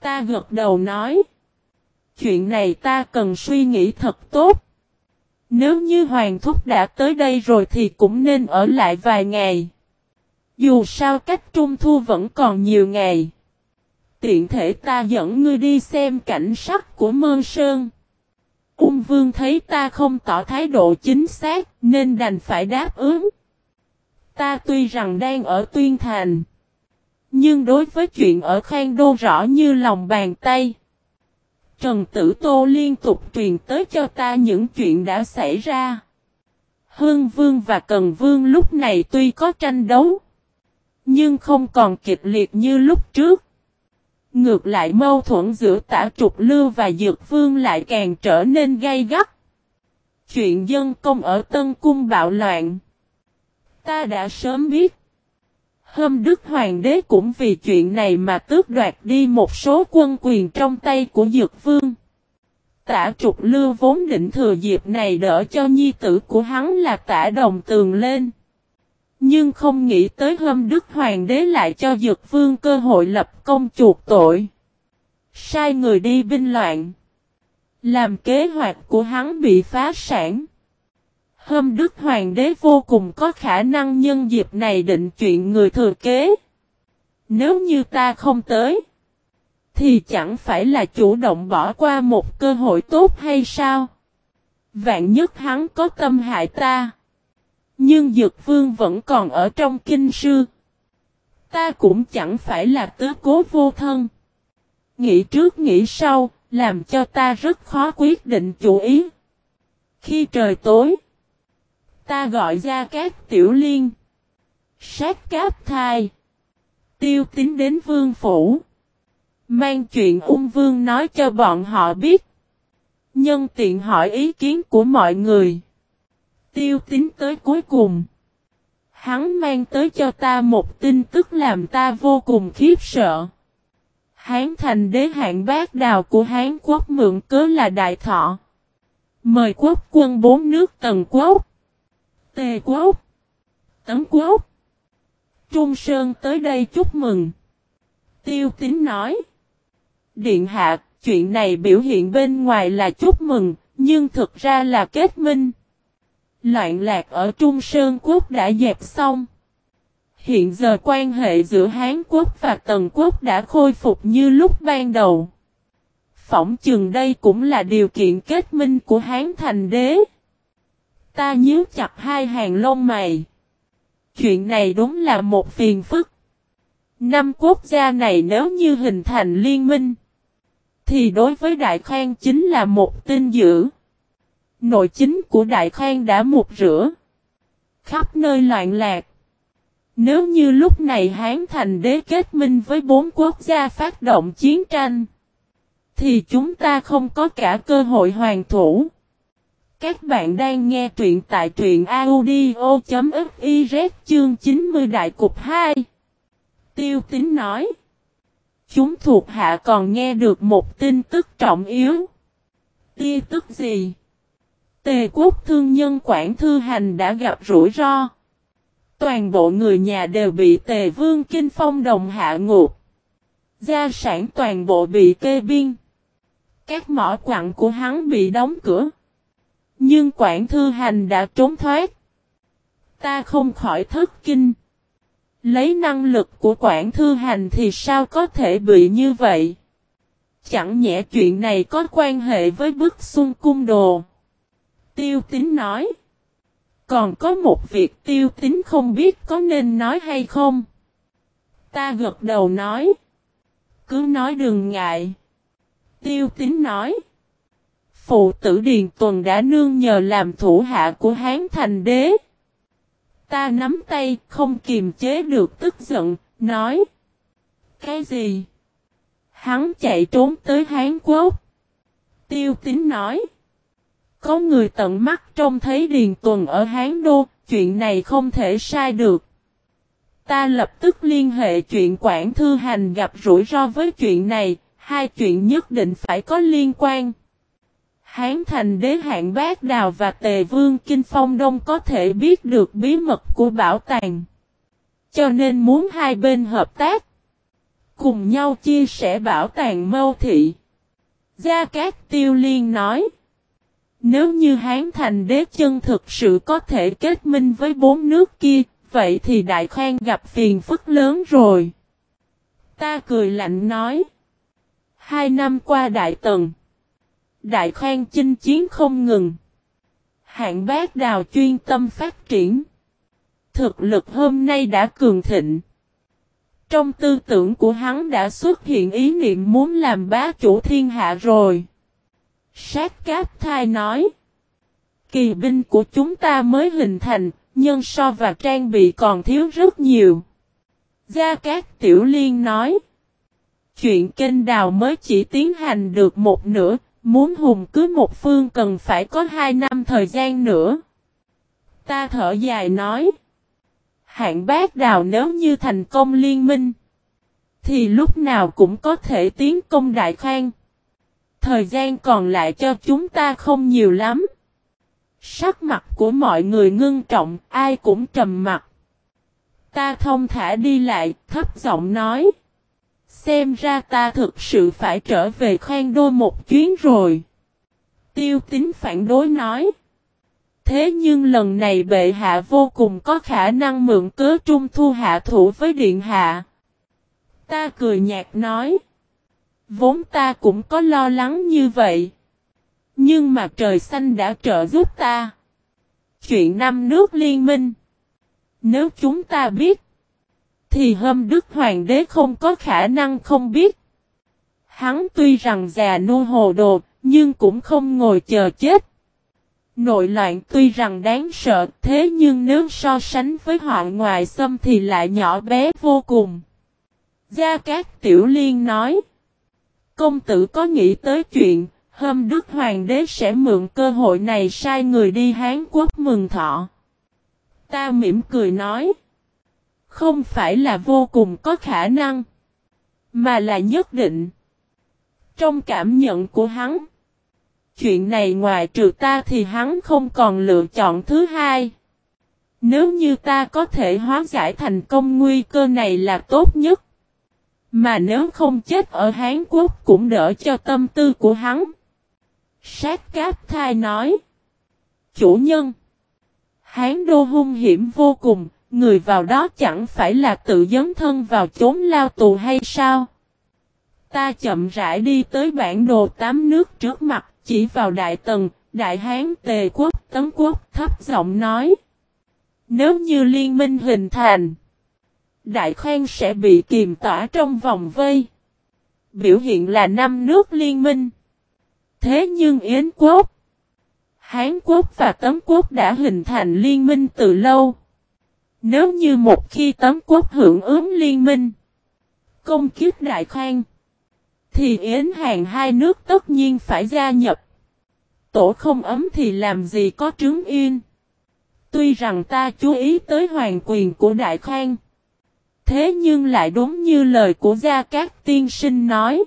Ta gật đầu nói. Chuyện này ta cần suy nghĩ thật tốt. Nếu như Hoàng Thúc đã tới đây rồi thì cũng nên ở lại vài ngày. Dù sao cách trung thu vẫn còn nhiều ngày. Tiện thể ta dẫn ngươi đi xem cảnh sắc của Mơ Sơn. Ung Vương thấy ta không tỏ thái độ chính xác, nên đành phải đáp ứng. Ta tuy rằng đang ở Tuyên Thành. Nhưng đối với chuyện ở Khang Đô rõ như lòng bàn tay. Trần Tử Tô liên tục truyền tới cho ta những chuyện đã xảy ra. Hương Vương và Cần Vương lúc này tuy có tranh đấu. Nhưng không còn kịch liệt như lúc trước. Ngược lại mâu thuẫn giữa tả trục lưu và dược vương lại càng trở nên gay gắt. Chuyện dân công ở Tân Cung bạo loạn. Ta đã sớm biết. hôm Đức Hoàng đế cũng vì chuyện này mà tước đoạt đi một số quân quyền trong tay của Dược Vương. Tả trục lưu vốn định thừa dịp này đỡ cho nhi tử của hắn là tả đồng tường lên. Nhưng không nghĩ tới hâm Đức Hoàng đế lại cho Dược Vương cơ hội lập công chuộc tội. Sai người đi binh loạn. Làm kế hoạch của hắn bị phá sản. Hâm Đức Hoàng đế vô cùng có khả năng nhân dịp này định chuyện người thừa kế. Nếu như ta không tới, thì chẳng phải là chủ động bỏ qua một cơ hội tốt hay sao? Vạn nhất hắn có tâm hại ta. Nhưng Dược Vương vẫn còn ở trong kinh sư. Ta cũng chẳng phải là tứ cố vô thân. Nghĩ trước nghĩ sau, làm cho ta rất khó quyết định chủ ý. Khi trời tối, Ta gọi ra các tiểu liên. Sát cáp thai. Tiêu tính đến vương phủ. Mang chuyện ung vương nói cho bọn họ biết. Nhân tiện hỏi ý kiến của mọi người. Tiêu tính tới cuối cùng. Hắn mang tới cho ta một tin tức làm ta vô cùng khiếp sợ. Hán thành đế hạng bác đào của Hán quốc mượn cớ là đại thọ. Mời quốc quân bốn nước tần quốc. Tề Quốc, Tấn Quốc, Trung Sơn tới đây chúc mừng. Tiêu Tín nói. Điện hạ, chuyện này biểu hiện bên ngoài là chúc mừng, nhưng thực ra là kết minh. Loạn lạc ở Trung Sơn Quốc đã dẹp xong. Hiện giờ quan hệ giữa Hán Quốc và Tần Quốc đã khôi phục như lúc ban đầu. Phỏng chừng đây cũng là điều kiện kết minh của Hán Thành Đế. Ta nhíu chặt hai hàng lông mày. Chuyện này đúng là một phiền phức. Năm quốc gia này nếu như hình thành liên minh, thì đối với Đại Khang chính là một tin dữ. Nội chính của Đại Khang đã một rửa. Khắp nơi loạn lạc. Nếu như lúc này Hán thành đế kết minh với bốn quốc gia phát động chiến tranh, thì chúng ta không có cả cơ hội hoàn thủ. Các bạn đang nghe truyện tại truyện audio.fiz chương 90 Đại Cục 2. Tiêu Tính nói. Chúng thuộc hạ còn nghe được một tin tức trọng yếu. Tia tức gì? Tề quốc thương nhân quản thư hành đã gặp rủi ro. Toàn bộ người nhà đều bị tề vương kinh phong đồng hạ ngục. Gia sản toàn bộ bị kê biên. Các mỏ quặng của hắn bị đóng cửa. Nhưng quản thư hành đã trốn thoát. Ta không khỏi thất kinh. Lấy năng lực của quản thư hành thì sao có thể bị như vậy? Chẳng nhẽ chuyện này có quan hệ với bức xuân cung đồ. Tiêu tính nói. Còn có một việc tiêu tính không biết có nên nói hay không. Ta gật đầu nói. Cứ nói đừng ngại. Tiêu tính nói. Phụ tử Điền Tuần đã nương nhờ làm thủ hạ của Hán Thành Đế. Ta nắm tay, không kiềm chế được tức giận, nói. Cái gì? Hắn chạy trốn tới Hán Quốc. Tiêu tính nói. Có người tận mắt trông thấy Điền Tuần ở Hán Đô, chuyện này không thể sai được. Ta lập tức liên hệ chuyện quản thư hành gặp rủi ro với chuyện này, hai chuyện nhất định phải có liên quan. Hán thành đế hạng bác đào và tề vương Kinh Phong Đông có thể biết được bí mật của bảo tàng. Cho nên muốn hai bên hợp tác. Cùng nhau chia sẻ bảo tàng mâu thị. Gia Cát Tiêu Liên nói. Nếu như Hán thành đế chân thực sự có thể kết minh với bốn nước kia, vậy thì Đại Khang gặp phiền phức lớn rồi. Ta cười lạnh nói. Hai năm qua Đại Tần. Đại Khang chinh chiến không ngừng. Hạng bác đào chuyên tâm phát triển. Thực lực hôm nay đã cường thịnh. Trong tư tưởng của hắn đã xuất hiện ý niệm muốn làm bá chủ thiên hạ rồi. Sát cáp thai nói. Kỳ binh của chúng ta mới hình thành, nhân so và trang bị còn thiếu rất nhiều. Gia Cát Tiểu Liên nói. Chuyện kênh đào mới chỉ tiến hành được một nửa, muốn hùng cứ một phương cần phải có hai năm thời gian nữa. Ta thở dài nói. Hạng bác đào nếu như thành công liên minh, thì lúc nào cũng có thể tiến công đại khoang. Thời gian còn lại cho chúng ta không nhiều lắm. Sắc mặt của mọi người ngưng trọng, ai cũng trầm mặt. Ta thông thả đi lại, thấp giọng nói. Xem ra ta thực sự phải trở về khoan đô một chuyến rồi. Tiêu tính phản đối nói. Thế nhưng lần này bệ hạ vô cùng có khả năng mượn cớ trung thu hạ thủ với điện hạ. Ta cười nhạt nói. Vốn ta cũng có lo lắng như vậy. Nhưng mà trời xanh đã trợ giúp ta. Chuyện năm nước liên minh. Nếu chúng ta biết. Thì hôm đức hoàng đế không có khả năng không biết. Hắn tuy rằng già nô hồ đồ. Nhưng cũng không ngồi chờ chết. Nội loạn tuy rằng đáng sợ, thế nhưng nếu so sánh với họ ngoài xâm thì lại nhỏ bé vô cùng. Gia Cát Tiểu Liên nói. Công tử có nghĩ tới chuyện, hôm Đức Hoàng đế sẽ mượn cơ hội này sai người đi Hán Quốc mừng thọ. Ta mỉm cười nói. Không phải là vô cùng có khả năng. Mà là nhất định. Trong cảm nhận của hắn. Chuyện này ngoài trừ ta thì hắn không còn lựa chọn thứ hai. Nếu như ta có thể hóa giải thành công, nguy cơ này là tốt nhất. Mà nếu không chết ở Hán Quốc cũng đỡ cho tâm tư của hắn. Sát cáp thai nói. Chủ nhân. Hán đô hung hiểm vô cùng, người vào đó chẳng phải là tự dấn thân vào chốn lao tù hay sao? Ta chậm rãi đi tới bản đồ tám nước trước mặt, chỉ vào đại tần, đại hán tề quốc, tấn quốc, thấp giọng nói. Nếu như liên minh hình thành, đại khoan sẽ bị kiềm tỏa trong vòng vây. Biểu hiện là năm nước liên minh. Thế nhưng Yến quốc, Hán quốc và Tấm quốc đã hình thành liên minh từ lâu. Nếu như một khi Tấm quốc hưởng ứng liên minh, công kiếp Đại Khang, thì Yến Hàn hai nước tất nhiên phải gia nhập. Tổ không ấm thì làm gì có trướng yên. Tuy rằng ta chú ý tới hoàng quyền của Đại Khang, thế nhưng lại đúng như lời của Gia Cát Tiên Sinh nói.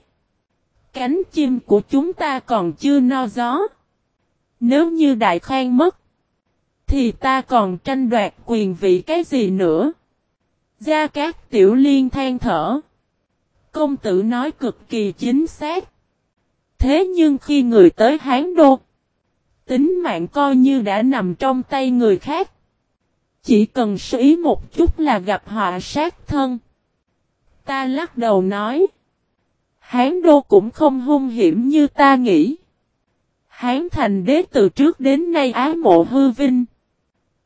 Cánh chim của chúng ta còn chưa no gió. Nếu như đại khoan mất, thì ta còn tranh đoạt quyền vị cái gì nữa? Gia Cát Tiểu Liên than thở. Công tử nói cực kỳ chính xác. Thế nhưng khi người tới Hán Đô, tính mạng coi như đã nằm trong tay người khác. Chỉ cần suy ý một chút là gặp họa sát thân. Ta lắc đầu nói. Hán Đô cũng không hung hiểm như ta nghĩ. Hán thành đế từ trước đến nay ái mộ hư vinh.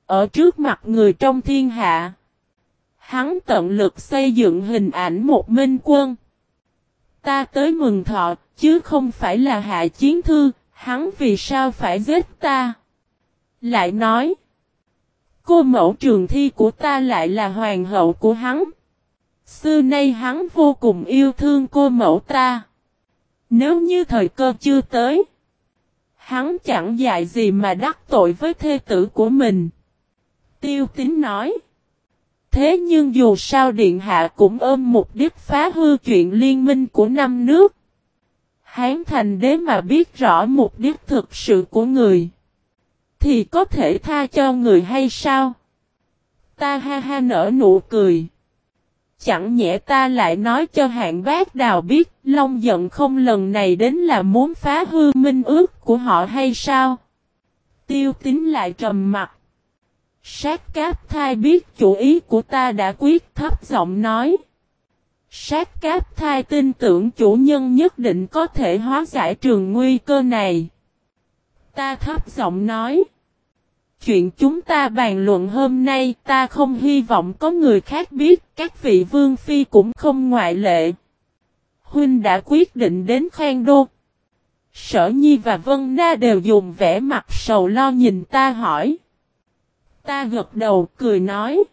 Ở trước mặt người trong thiên hạ. Hắn tận lực xây dựng hình ảnh một minh quân. Ta tới mừng thọ, chứ không phải là hạ chiến thư, hắn vì sao phải giết ta? Lại nói, cô mẫu trường thi của ta lại là hoàng hậu của hắn. Xưa nay hắn vô cùng yêu thương cô mẫu ta. Nếu như thời cơ chưa tới, hắn chẳng dạy gì mà đắc tội với thê tử của mình. Tiêu tín nói. Thế nhưng dù sao Điện Hạ cũng ôm mục đích phá hư chuyện liên minh của năm nước. Hán thành đế mà biết rõ mục đích thực sự của người. Thì có thể tha cho người hay sao? Ta ha ha nở nụ cười. Chẳng nhẽ ta lại nói cho hạng bác đào biết Long giận không lần này đến là muốn phá hư minh ước của họ hay sao? Tiêu tính lại trầm mặt. Sát cáp thai biết chủ ý của ta đã quyết thấp giọng nói. Sát cáp thai tin tưởng chủ nhân nhất định có thể hóa giải trường nguy cơ này. Ta thấp giọng nói. Chuyện chúng ta bàn luận hôm nay ta không hy vọng có người khác biết, các vị vương phi cũng không ngoại lệ. Huynh đã quyết định đến khoan đô. Sở Nhi và Vân Na đều dùng vẻ mặt sầu lo nhìn ta hỏi. Ta gật đầu cười nói.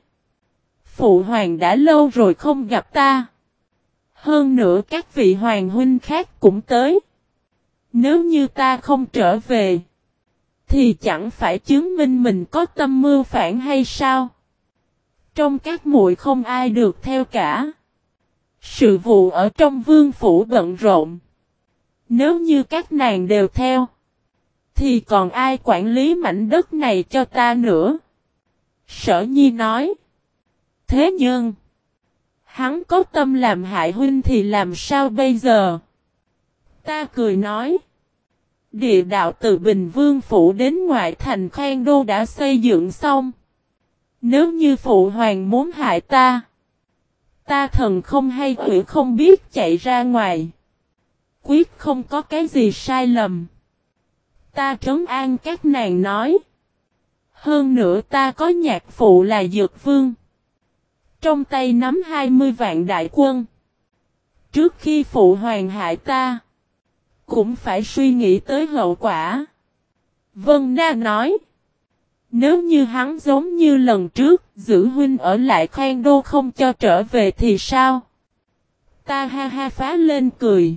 Phụ hoàng đã lâu rồi không gặp ta. Hơn nữa các vị hoàng huynh khác cũng tới. Nếu như ta không trở về. Thì chẳng phải chứng minh mình có tâm mưu phản hay sao? Trong các muội không ai được theo cả. Sự vụ ở trong vương phủ bận rộn. Nếu như các nàng đều theo. Thì còn ai quản lý mảnh đất này cho ta nữa? Sở Nhi nói. Thế nhưng. Hắn có tâm làm hại huynh thì làm sao bây giờ? Ta cười nói. Địa đạo từ Bình Vương Phủ đến ngoại thành Khang Đô đã xây dựng xong. Nếu như Phụ Hoàng muốn hại ta. Ta thần không hay quỷ không biết chạy ra ngoài. Quyết không có cái gì sai lầm. Ta trấn an các nàng nói. Hơn nữa ta có nhạc phụ là Dược Vương. Trong tay nắm 20 vạn đại quân. Trước khi phụ hoàng hại ta. Cũng phải suy nghĩ tới hậu quả. Vân Na nói. Nếu như hắn giống như lần trước, giữ huynh ở lại khoan đô không cho trở về thì sao? Ta ha ha phá lên cười.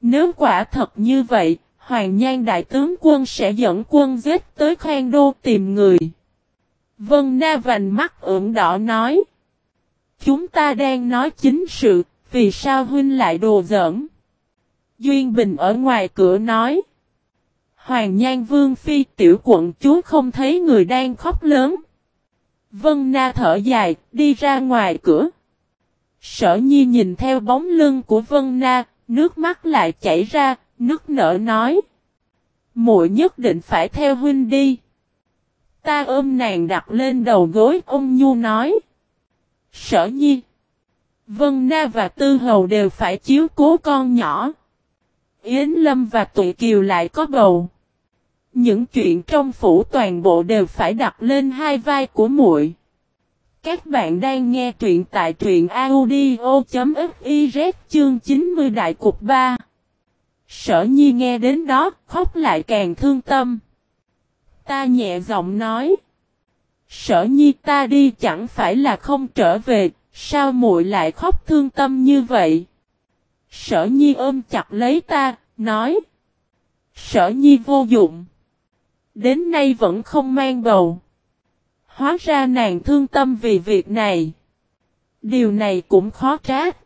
Nếu quả thật như vậy, Hoàng Nhan Đại tướng quân sẽ dẫn quân giết tới khoan đô tìm người. Vân Na vành mắt ửng đỏ nói. Chúng ta đang nói chính sự, vì sao huynh lại đồ giỡn? Duyên Bình ở ngoài cửa nói. Hoàng Nhan Vương Phi tiểu quận chúa không thấy người đang khóc lớn. Vân Na thở dài, đi ra ngoài cửa. Sở Nhi nhìn theo bóng lưng của Vân Na, nước mắt lại chảy ra, nước nở nói. muội nhất định phải theo huynh đi. Ta ôm nàng đặt lên đầu gối, ông Nhu nói. Sở Nhi. Vân Na và Tư Hầu đều phải chiếu cố con nhỏ. Yến Lâm và Tụi Kiều lại có bầu. Những chuyện trong phủ toàn bộ đều phải đặt lên hai vai của muội. Các bạn đang nghe truyện tại truyện audio.fiz chương 90 đại cục 3. Sở Nhi nghe đến đó, khóc lại càng thương tâm. Ta nhẹ giọng nói. Sở Nhi ta đi chẳng phải là không trở về, sao muội lại khóc thương tâm như vậy? Sở Nhi ôm chặt lấy ta, nói. Sở Nhi vô dụng. Đến nay vẫn không mang bầu. Hóa ra nàng thương tâm vì việc này. Điều này cũng khó trách.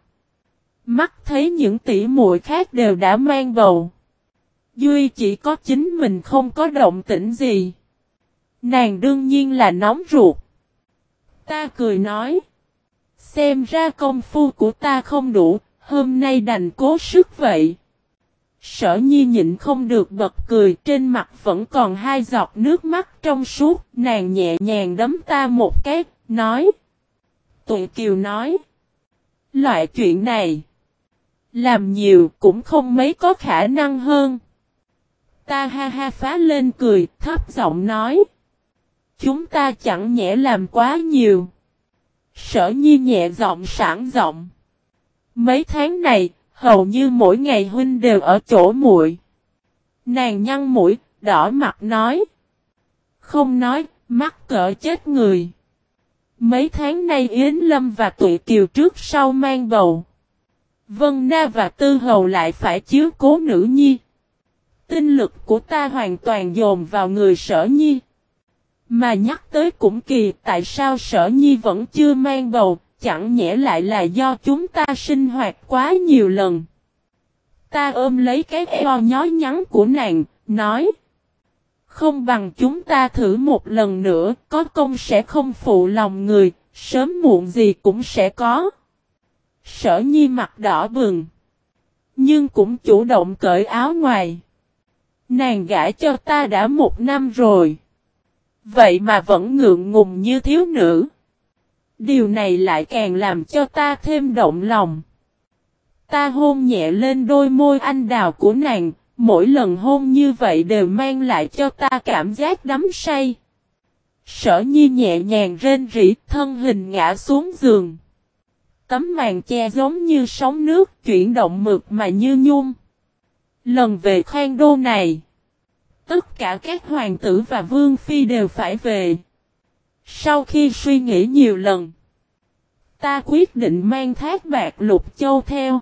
Mắt thấy những tỷ muội khác đều đã mang bầu. Duy chỉ có chính mình không có động tĩnh gì. Nàng đương nhiên là nóng ruột. Ta cười nói. Xem ra công phu của ta không đủ, hôm nay đành cố sức vậy. Sở nhi nhịn không được bật cười trên mặt vẫn còn hai giọt nước mắt trong suốt, nàng nhẹ nhàng đấm ta một cái, nói. Tụi Kiều nói. Loại chuyện này. Làm nhiều cũng không mấy có khả năng hơn. Ta ha ha phá lên cười, thấp giọng nói. Chúng ta chẳng nhẽ làm quá nhiều. Sở nhi nhẹ giọng sảng giọng. Mấy tháng này, hầu như mỗi ngày huynh đều ở chỗ muội. Nàng nhăn mũi, đỏ mặt nói. Không nói, mắc cỡ chết người. Mấy tháng nay Yến Lâm và tụy Kiều trước sau mang bầu. Vân Na và Tư Hầu lại phải chiếu cố nữ nhi. Tinh lực của ta hoàn toàn dồn vào người sở nhi. Mà nhắc tới cũng kỳ tại sao sở nhi vẫn chưa mang bầu, chẳng nhẽ lại là do chúng ta sinh hoạt quá nhiều lần. Ta ôm lấy cái eo nhói nhắn của nàng, nói. Không bằng chúng ta thử một lần nữa, có công sẽ không phụ lòng người, sớm muộn gì cũng sẽ có. Sở nhi mặt đỏ bừng. Nhưng cũng chủ động cởi áo ngoài. Nàng gã cho ta đã một năm rồi. Vậy mà vẫn ngượng ngùng như thiếu nữ. Điều này lại càng làm cho ta thêm động lòng. Ta hôn nhẹ lên đôi môi anh đào của nàng, mỗi lần hôn như vậy đều mang lại cho ta cảm giác đắm say. Sở nhi nhẹ nhàng rên rỉ, thân hình ngã xuống giường. Tấm màn che giống như sóng nước chuyển động mực mà như nhung. Lần về khoang đô này, tất cả các hoàng tử và vương phi đều phải về. Sau khi suy nghĩ nhiều lần, ta quyết định mang thác bạc lục châu theo.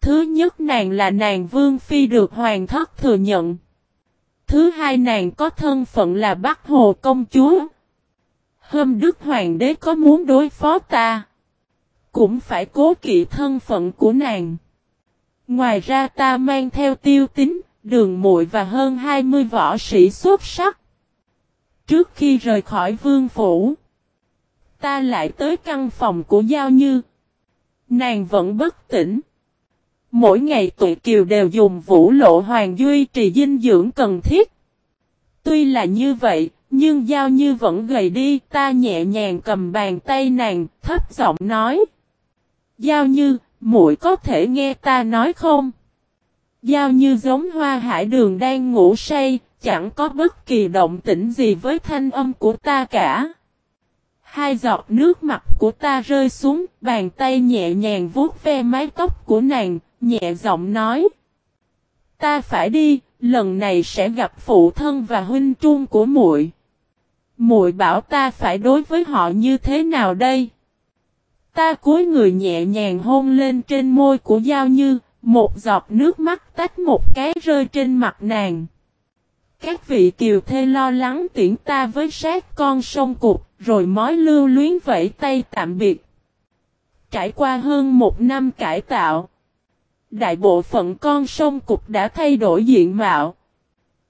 Thứ nhất nàng là nàng vương phi được hoàng thất thừa nhận. Thứ hai nàng có thân phận là Bắc Hồ công chúa. Hôm Đức Hoàng đế có muốn đối phó ta. Cũng phải cố kỵ thân phận của nàng. Ngoài ra ta mang theo tiêu tính, đường muội và hơn 20 võ sĩ xuất sắc. Trước khi rời khỏi vương phủ, ta lại tới căn phòng của Giao Như. Nàng vẫn bất tỉnh. Mỗi ngày tụi kiều đều dùng vũ lộ hoàng duy trì dinh dưỡng cần thiết. Tuy là như vậy, nhưng Giao Như vẫn gầy đi, ta nhẹ nhàng cầm bàn tay nàng, thấp giọng nói. Giao Như, muội có thể nghe ta nói không? Giao Như giống hoa hải đường đang ngủ say, chẳng có bất kỳ động tĩnh gì với thanh âm của ta cả. Hai giọt nước mặt của ta rơi xuống, bàn tay nhẹ nhàng vuốt ve mái tóc của nàng, nhẹ giọng nói. Ta phải đi, lần này sẽ gặp phụ thân và huynh trung của muội. Muội bảo ta phải đối với họ như thế nào đây? Ta cúi người nhẹ nhàng hôn lên trên môi của Giao Như, một giọt nước mắt tách một cái rơi trên mặt nàng. Các vị kiều thê lo lắng tiễn ta với sát con sông cục, rồi mói lưu luyến vẫy tay tạm biệt. Trải qua hơn một năm cải tạo, đại bộ phận con sông cục đã thay đổi diện mạo.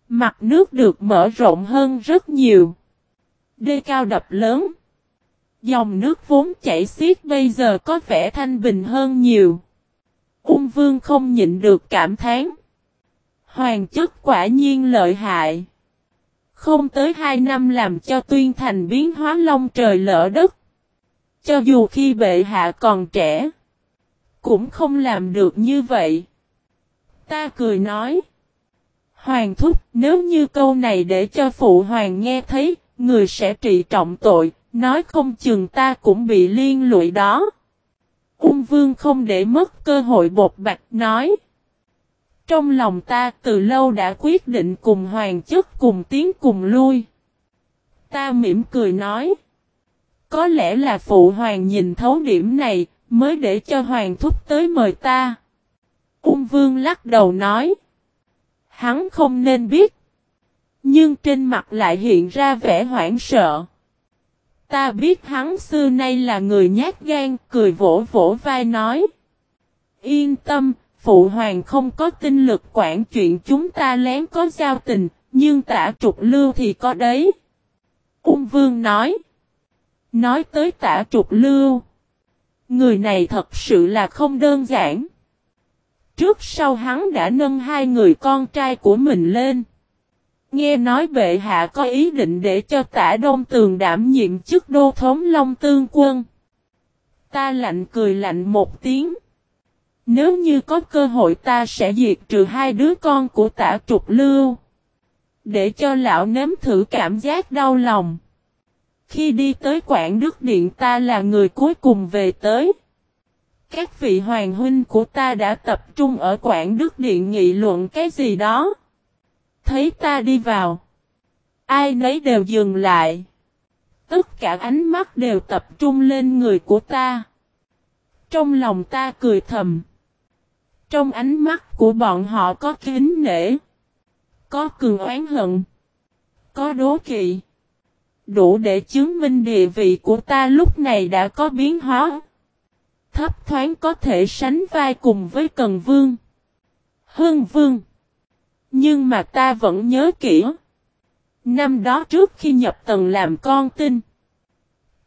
Mặt nước được mở rộng hơn rất nhiều. Đê cao đập lớn. Dòng nước vốn chảy xiết bây giờ có vẻ thanh bình hơn nhiều. Ung vương không nhịn được cảm thán. Hoàng chất quả nhiên lợi hại. Không tới hai năm làm cho tuyên thành biến hóa long trời lỡ đất. Cho dù khi bệ hạ còn trẻ. Cũng không làm được như vậy. Ta cười nói. Hoàng thúc, nếu như câu này để cho phụ hoàng nghe thấy. Người sẽ trị trọng tội. Nói không chừng ta cũng bị liên lụy đó. Ung vương không để mất cơ hội bột bạch nói. Trong lòng ta từ lâu đã quyết định cùng hoàng chức cùng tiến cùng lui. Ta mỉm cười nói. Có lẽ là phụ hoàng nhìn thấu điểm này, mới để cho hoàng thúc tới mời ta. Ung vương lắc đầu nói. Hắn không nên biết. Nhưng trên mặt lại hiện ra vẻ hoảng sợ. Ta biết hắn xưa nay là người nhát gan, cười vỗ vỗ vai nói. Yên tâm, Phụ Hoàng không có tinh lực quản chuyện chúng ta lén có giao tình, nhưng tả trục lưu thì có đấy. Ung Vương nói. Nói tới tả trục lưu. Người này thật sự là không đơn giản. Trước sau hắn đã nâng hai người con trai của mình lên. Nghe nói bệ hạ có ý định để cho tả đông tường đảm nhiệm chức đô thống Long Tương Quân. Ta lạnh cười lạnh một tiếng. Nếu như có cơ hội ta sẽ diệt trừ hai đứa con của tả trục lưu. Để cho lão nếm thử cảm giác đau lòng. Khi đi tới Quảng Đức Điện ta là người cuối cùng về tới. Các vị hoàng huynh của ta đã tập trung ở Quảng Đức Điện nghị luận cái gì đó. Thấy ta đi vào. Ai nấy đều dừng lại. Tất cả ánh mắt đều tập trung lên người của ta. Trong lòng ta cười thầm. Trong ánh mắt của bọn họ có kính nể. Có cường oán hận. Có đố kỵ. Đủ để chứng minh địa vị của ta lúc này đã có biến hóa. Thấp thoáng có thể sánh vai cùng với Cần Vương. Hương Vương. Nhưng mà ta vẫn nhớ kỹ. Năm đó trước khi nhập tầng làm con tin.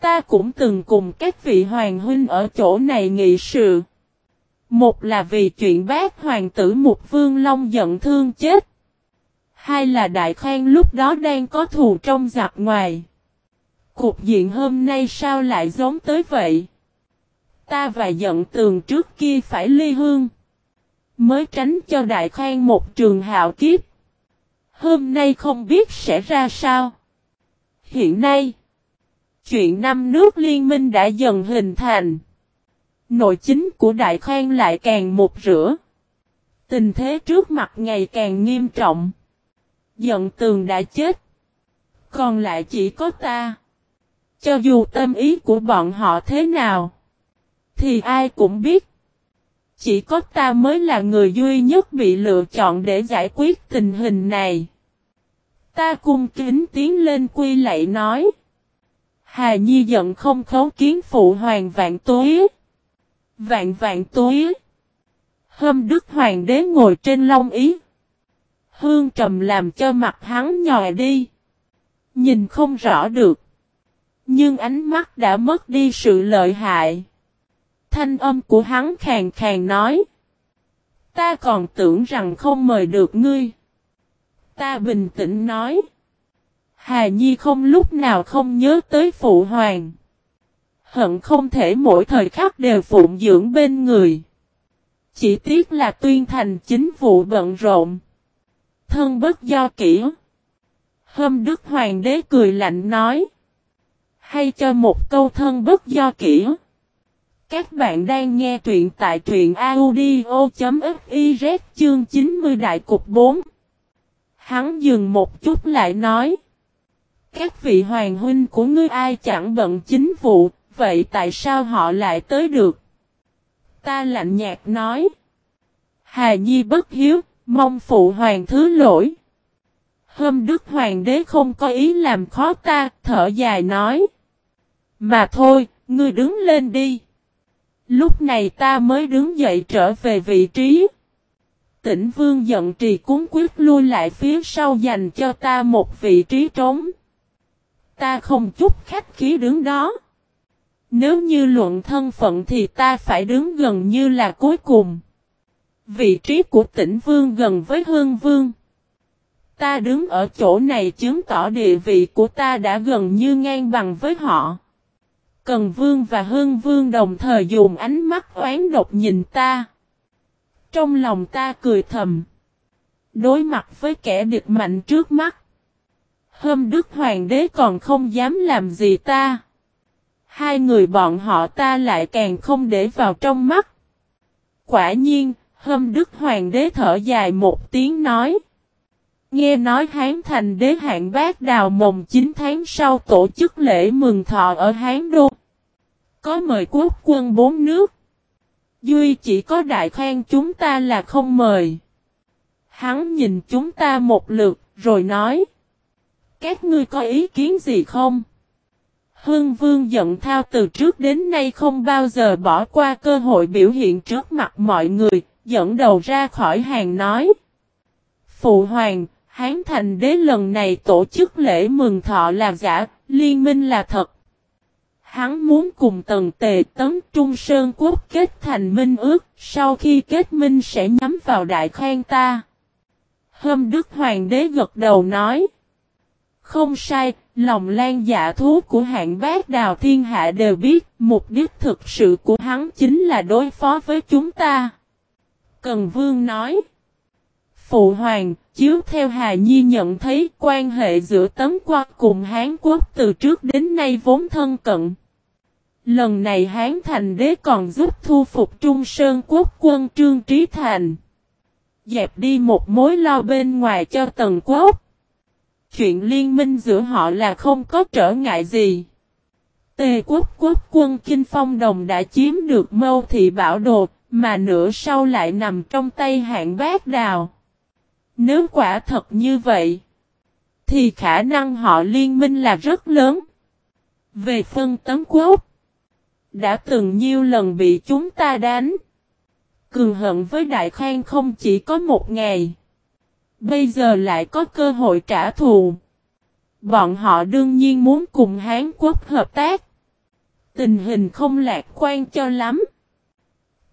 Ta cũng từng cùng các vị hoàng huynh ở chỗ này nghị sự. Một là vì chuyện bác hoàng tử mục vương long giận thương chết. Hai là đại Khang lúc đó đang có thù trong giặc ngoài. Cục diện hôm nay sao lại giống tới vậy? Ta và giận tường trước kia phải ly hương. Mới tránh cho đại Khang một trường hạo kiếp. Hôm nay không biết sẽ ra sao. Hiện nay, chuyện năm nước liên minh đã dần hình thành. Nội chính của đại khoan lại càng một rửa. Tình thế trước mặt ngày càng nghiêm trọng. Giận tường đã chết. Còn lại chỉ có ta. Cho dù tâm ý của bọn họ thế nào. Thì ai cũng biết. Chỉ có ta mới là người duy nhất bị lựa chọn để giải quyết tình hình này. Ta cung kính tiến lên quy lạy nói. Hà Nhi giận không khấu kiến phụ hoàng vạn tối. Vạn vạn túi. Hâm Đức Hoàng đế ngồi trên long ý. Hương trầm làm cho mặt hắn nhòi đi. Nhìn không rõ được. Nhưng ánh mắt đã mất đi sự lợi hại. Thanh âm của hắn khàng khàng nói. Ta còn tưởng rằng không mời được ngươi. Ta bình tĩnh nói. Hà Nhi không lúc nào không nhớ tới phụ hoàng. Hận không thể mỗi thời khắc đều phụng dưỡng bên người. Chỉ tiếc là tuyên thành chính vụ bận rộn. Thân bất do kỹ. Hâm Đức Hoàng đế cười lạnh nói. Hay cho một câu thân bất do kỹ. Các bạn đang nghe truyện tại truyện audio.fiz chương 90 đại cục 4. Hắn dừng một chút lại nói. Các vị hoàng huynh của ngươi ai chẳng bận chính vụ, vậy tại sao họ lại tới được? Ta lạnh nhạt nói. Hà Nhi bất hiếu, mong phụ hoàng thứ lỗi. Hôm Đức Hoàng đế không có ý làm khó ta, thở dài nói. Mà thôi, ngươi đứng lên đi. Lúc này ta mới đứng dậy trở về vị trí. Tỉnh vương giận trì cuốn quyết lui lại phía sau dành cho ta một vị trí trống. Ta không chút khách khí đứng đó. Nếu như luận thân phận thì ta phải đứng gần như là cuối cùng. Vị trí của tỉnh vương gần với hương vương. Ta đứng ở chỗ này chứng tỏ địa vị của ta đã gần như ngang bằng với họ. Cần Vương và Hương Vương đồng thời dùng ánh mắt oán độc nhìn ta. Trong lòng ta cười thầm. Đối mặt với kẻ địch mạnh trước mắt. Hôm Đức Hoàng đế còn không dám làm gì ta. Hai người bọn họ ta lại càng không để vào trong mắt. Quả nhiên, hôm Đức Hoàng đế thở dài một tiếng nói. Nghe nói Hán Thành đế hạng bác đào mồng 9 tháng sau tổ chức lễ mừng thọ ở Hán Đô. Có mời quốc quân bốn nước. Duy chỉ có đại khoan chúng ta là không mời. Hắn nhìn chúng ta một lượt rồi nói. Các ngươi có ý kiến gì không? Hương Vương giận thao từ trước đến nay không bao giờ bỏ qua cơ hội biểu hiện trước mặt mọi người, dẫn đầu ra khỏi hàng nói. Phụ Hoàng, Hán Thành Đế lần này tổ chức lễ mừng thọ là giả, liên minh là thật. Hắn muốn cùng tần tề tấn Trung Sơn Quốc kết thành minh ước, sau khi kết minh sẽ nhắm vào đại khoan ta. Hâm Đức Hoàng đế gật đầu nói. Không sai, lòng lan dạ thú của hạng bác đào thiên hạ đều biết, mục đích thực sự của hắn chính là đối phó với chúng ta. Cần Vương nói. Phụ Hoàng, chiếu theo Hà Nhi nhận thấy quan hệ giữa Tấn Quốc cùng Hán Quốc từ trước đến nay vốn thân cận. Lần này Hán Thành Đế còn giúp thu phục Trung Sơn Quốc quân Trương Trí Thành. Dẹp đi một mối lo bên ngoài cho Tần Quốc. Chuyện liên minh giữa họ là không có trở ngại gì. Tề quốc quốc quân Kinh Phong Đồng đã chiếm được mâu thị bảo đồ, mà nửa sau lại nằm trong tay hạng bác đào. Nếu quả thật như vậy, thì khả năng họ liên minh là rất lớn. Về phân tấn quốc, đã từng nhiều lần bị chúng ta đánh. Cường hận với Đại Khang không chỉ có một ngày. Bây giờ lại có cơ hội trả thù. Bọn họ đương nhiên muốn cùng Hán Quốc hợp tác. Tình hình không lạc quan cho lắm.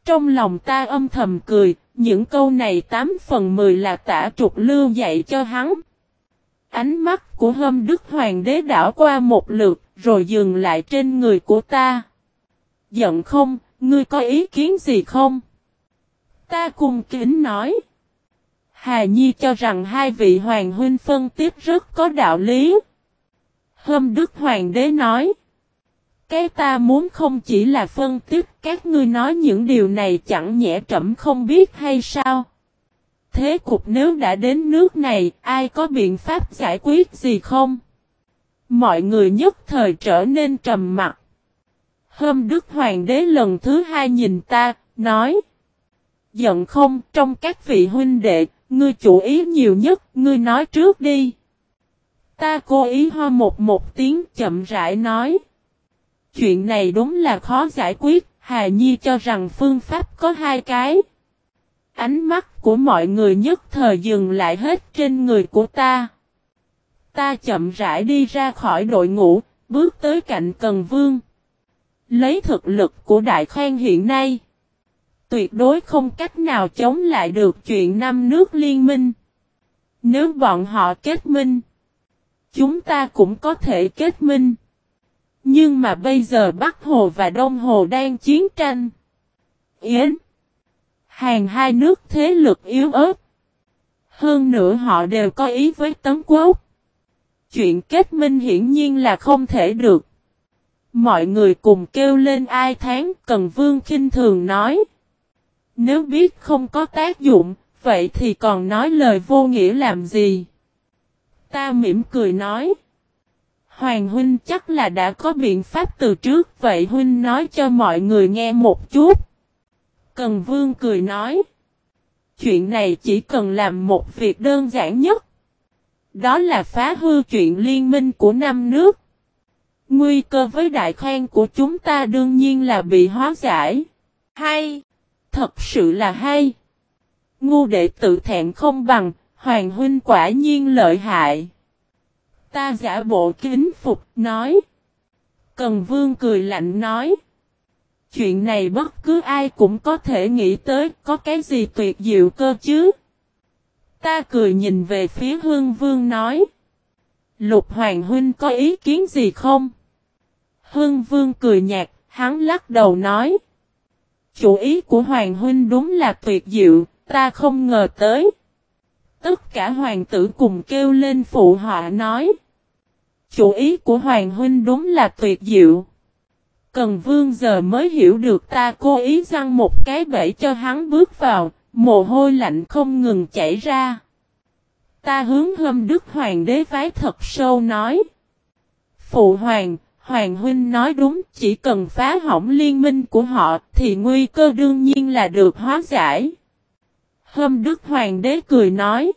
Trong lòng ta âm thầm cười, những câu này 8 phần 10 là tả trục lưu dạy cho hắn. Ánh mắt của hâm đức hoàng đế đảo qua một lượt, rồi dừng lại trên người của ta. Giận không, ngươi có ý kiến gì không? Ta cùng kính nói. Hà Nhi cho rằng hai vị hoàng huynh phân tiếp rất có đạo lý. Hâm Đức Hoàng đế nói. Cái ta muốn không chỉ là phân tích các ngươi nói những điều này chẳng nhẹ trẫm không biết hay sao. Thế cục nếu đã đến nước này, ai có biện pháp giải quyết gì không? Mọi người nhất thời trở nên trầm mặc. Hôm Đức Hoàng đế lần thứ hai nhìn ta, nói. Giận không, trong các vị huynh đệ, ngươi chủ ý nhiều nhất, ngươi nói trước đi. Ta cố ý ho một một tiếng chậm rãi nói. Chuyện này đúng là khó giải quyết, Hà Nhi cho rằng phương pháp có hai cái. Ánh mắt của mọi người nhất thời dừng lại hết trên người của ta. Ta chậm rãi đi ra khỏi đội ngũ, bước tới cạnh Cần Vương. Lấy thực lực của Đại Khoan hiện nay, tuyệt đối không cách nào chống lại được chuyện năm nước liên minh. Nếu bọn họ kết minh, chúng ta cũng có thể kết minh. Nhưng mà bây giờ Bắc Hồ và Đông Hồ đang chiến tranh. Yến. Hàng hai nước thế lực yếu ớt. Hơn nữa họ đều có ý với Tấn Quốc. Chuyện kết minh hiển nhiên là không thể được. Mọi người cùng kêu lên ai tháng Cần Vương khinh thường nói. Nếu biết không có tác dụng, vậy thì còn nói lời vô nghĩa làm gì? Ta mỉm cười nói. Hoàng huynh chắc là đã có biện pháp từ trước, vậy huynh nói cho mọi người nghe một chút. Cần vương cười nói. Chuyện này chỉ cần làm một việc đơn giản nhất. Đó là phá hư chuyện liên minh của năm nước. Nguy cơ với đại khoan của chúng ta đương nhiên là bị hóa giải. Hay! Thật sự là hay! Ngu đệ tự thẹn không bằng, Hoàng huynh quả nhiên lợi hại. Ta giả bộ kính phục, nói. Cần vương cười lạnh nói. Chuyện này bất cứ ai cũng có thể nghĩ tới, có cái gì tuyệt diệu cơ chứ? Ta cười nhìn về phía hương vương nói. Lục Hoàng Huynh có ý kiến gì không? Hương Vương cười nhạt, hắn lắc đầu nói. Chủ ý của Hoàng Huynh đúng là tuyệt diệu, ta không ngờ tới. Tất cả hoàng tử cùng kêu lên phụ họa nói. Chủ ý của Hoàng Huynh đúng là tuyệt diệu. Cần vương giờ mới hiểu được ta cố ý răng một cái bẫy cho hắn bước vào, mồ hôi lạnh không ngừng chảy ra. Ta hướng hâm đức hoàng đế vái thật sâu nói. Phụ hoàng, hoàng huynh nói đúng, chỉ cần phá hỏng liên minh của họ thì nguy cơ đương nhiên là được hóa giải. Hâm đức hoàng đế cười nói.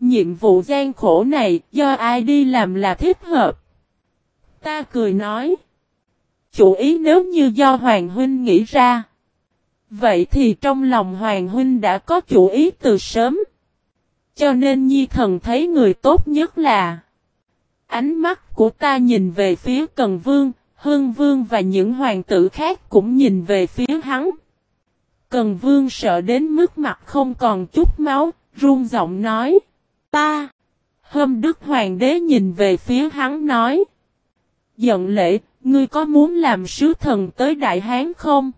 Nhiệm vụ gian khổ này do ai đi làm là thích hợp. Ta cười nói. Chủ ý nếu như do Hoàng Huynh nghĩ ra. Vậy thì trong lòng Hoàng Huynh đã có chủ ý từ sớm. Cho nên Nhi thần thấy người tốt nhất là. Ánh mắt của ta nhìn về phía Cần Vương, Hương Vương và những hoàng tử khác cũng nhìn về phía hắn. Cần Vương sợ đến mức mặt không còn chút máu, run giọng nói. Ta! Hâm Đức Hoàng đế nhìn về phía hắn nói. Giận lễ, ngươi có muốn làm sứ thần tới Đại Hán không?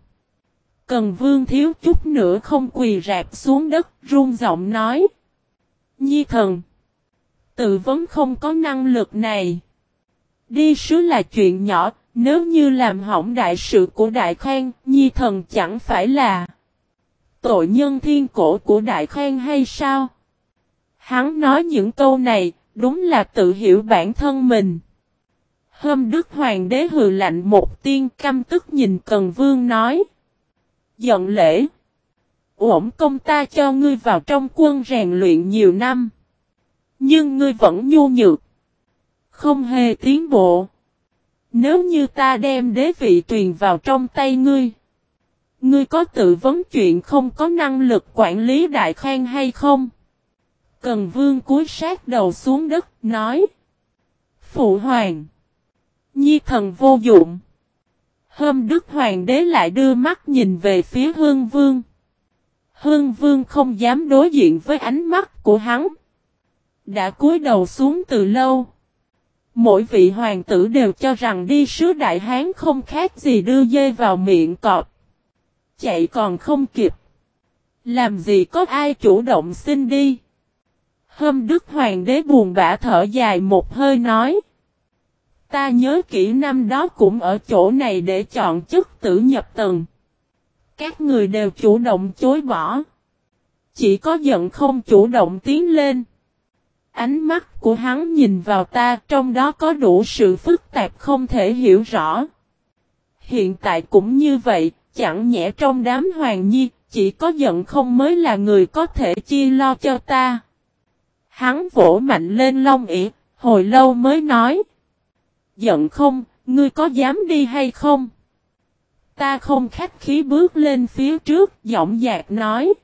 Cần Vương thiếu chút nữa không quỳ rạp xuống đất, run giọng nói. Nhi thần! Tự vấn không có năng lực này. Đi sứ là chuyện nhỏ, nếu như làm hỏng đại sự của Đại Khang, Nhi thần chẳng phải là tội nhân thiên cổ của Đại Khang hay sao? Hắn nói những câu này, đúng là tự hiểu bản thân mình. Hôm Đức Hoàng đế hừ lạnh một tiên căm tức nhìn Cần Vương nói. Giận lễ. Ổn công ta cho ngươi vào trong quân rèn luyện nhiều năm. Nhưng ngươi vẫn nhu nhược. Không hề tiến bộ. Nếu như ta đem đế vị truyền vào trong tay ngươi. Ngươi có tự vấn chuyện không có năng lực quản lý đại khang hay không? Cần vương cúi sát đầu xuống đất, nói. Phụ hoàng. Nhi thần vô dụng. Hôm Đức Hoàng đế lại đưa mắt nhìn về phía Hương Vương. Hương Vương không dám đối diện với ánh mắt của hắn. Đã cúi đầu xuống từ lâu. Mỗi vị hoàng tử đều cho rằng đi sứ đại hán không khác gì đưa dây vào miệng cọp. Chạy còn không kịp. Làm gì có ai chủ động xin đi. Hôm Đức Hoàng đế buồn bã thở dài một hơi nói. Ta nhớ kỹ năm đó cũng ở chỗ này để chọn chức tử nhập tầng. Các người đều chủ động chối bỏ. Chỉ có giận không chủ động tiến lên. Ánh mắt của hắn nhìn vào ta trong đó có đủ sự phức tạp không thể hiểu rõ. Hiện tại cũng như vậy, chẳng nhẽ trong đám hoàng nhi, chỉ có giận không mới là người có thể chia lo cho ta. Hắn vỗ mạnh lên lông ỉ, hồi lâu mới nói. Giận không, ngươi có dám đi hay không? Ta không khách khí bước lên phía trước, giọng dạc nói.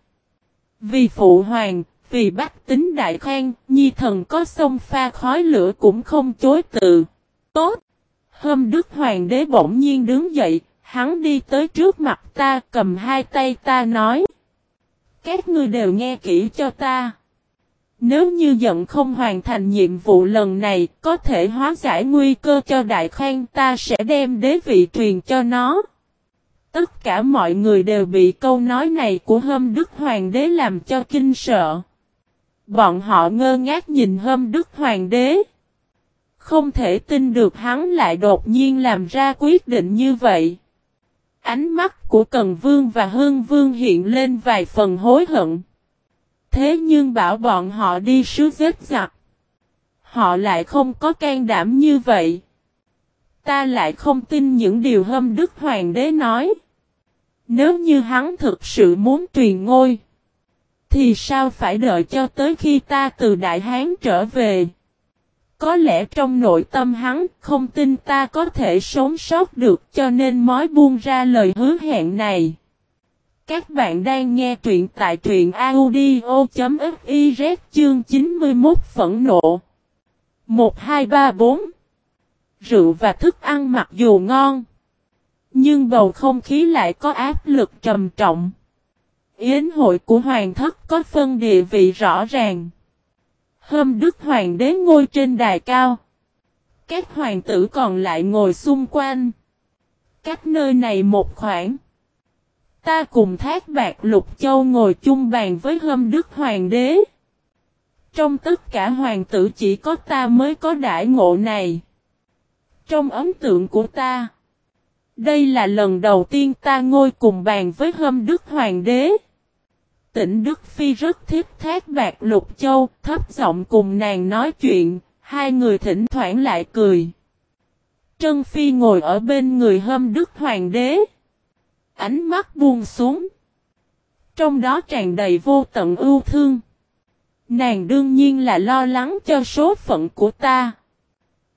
Vì phụ hoàng, vì bách tính đại khang, nhi thần có sông pha khói lửa cũng không chối từ. Tốt! Hôm Đức Hoàng đế bỗng nhiên đứng dậy, hắn đi tới trước mặt ta cầm hai tay ta nói. Các ngươi đều nghe kỹ cho ta. Nếu như giận không hoàn thành nhiệm vụ lần này, có thể hóa giải nguy cơ cho Đại Khang ta sẽ đem đế vị truyền cho nó. Tất cả mọi người đều bị câu nói này của Hâm Đức Hoàng đế làm cho kinh sợ. Bọn họ ngơ ngác nhìn Hâm Đức Hoàng đế. Không thể tin được hắn lại đột nhiên làm ra quyết định như vậy. Ánh mắt của Cần Vương và Hương Vương hiện lên vài phần hối hận. Thế nhưng bảo bọn họ đi sứ giết giặc. Họ lại không có can đảm như vậy. Ta lại không tin những điều hâm Đức Hoàng đế nói. Nếu như hắn thực sự muốn truyền ngôi. Thì sao phải đợi cho tới khi ta từ Đại Hán trở về. Có lẽ trong nội tâm hắn không tin ta có thể sống sót được cho nên mới buông ra lời hứa hẹn này. Các bạn đang nghe truyện tại truyện audio.fiz chương 91 phẫn nộ. 1, 2, 3, 4 Rượu và thức ăn mặc dù ngon. Nhưng bầu không khí lại có áp lực trầm trọng. Yến hội của hoàng thất có phân địa vị rõ ràng. Hôm Đức Hoàng đế ngồi trên đài cao. Các hoàng tử còn lại ngồi xung quanh. Cách nơi này một khoảng. Ta cùng thác bạc lục châu ngồi chung bàn với hâm đức hoàng đế. Trong tất cả hoàng tử chỉ có ta mới có đại ngộ này. Trong ấn tượng của ta. Đây là lần đầu tiên ta ngồi cùng bàn với hâm đức hoàng đế. Tỉnh Đức Phi rất thiết thác bạc lục châu, thấp giọng cùng nàng nói chuyện, hai người thỉnh thoảng lại cười. Trân Phi ngồi ở bên người hâm đức hoàng đế ánh mắt buông xuống. Trong đó tràn đầy vô tận ưu thương. Nàng đương nhiên là lo lắng cho số phận của ta.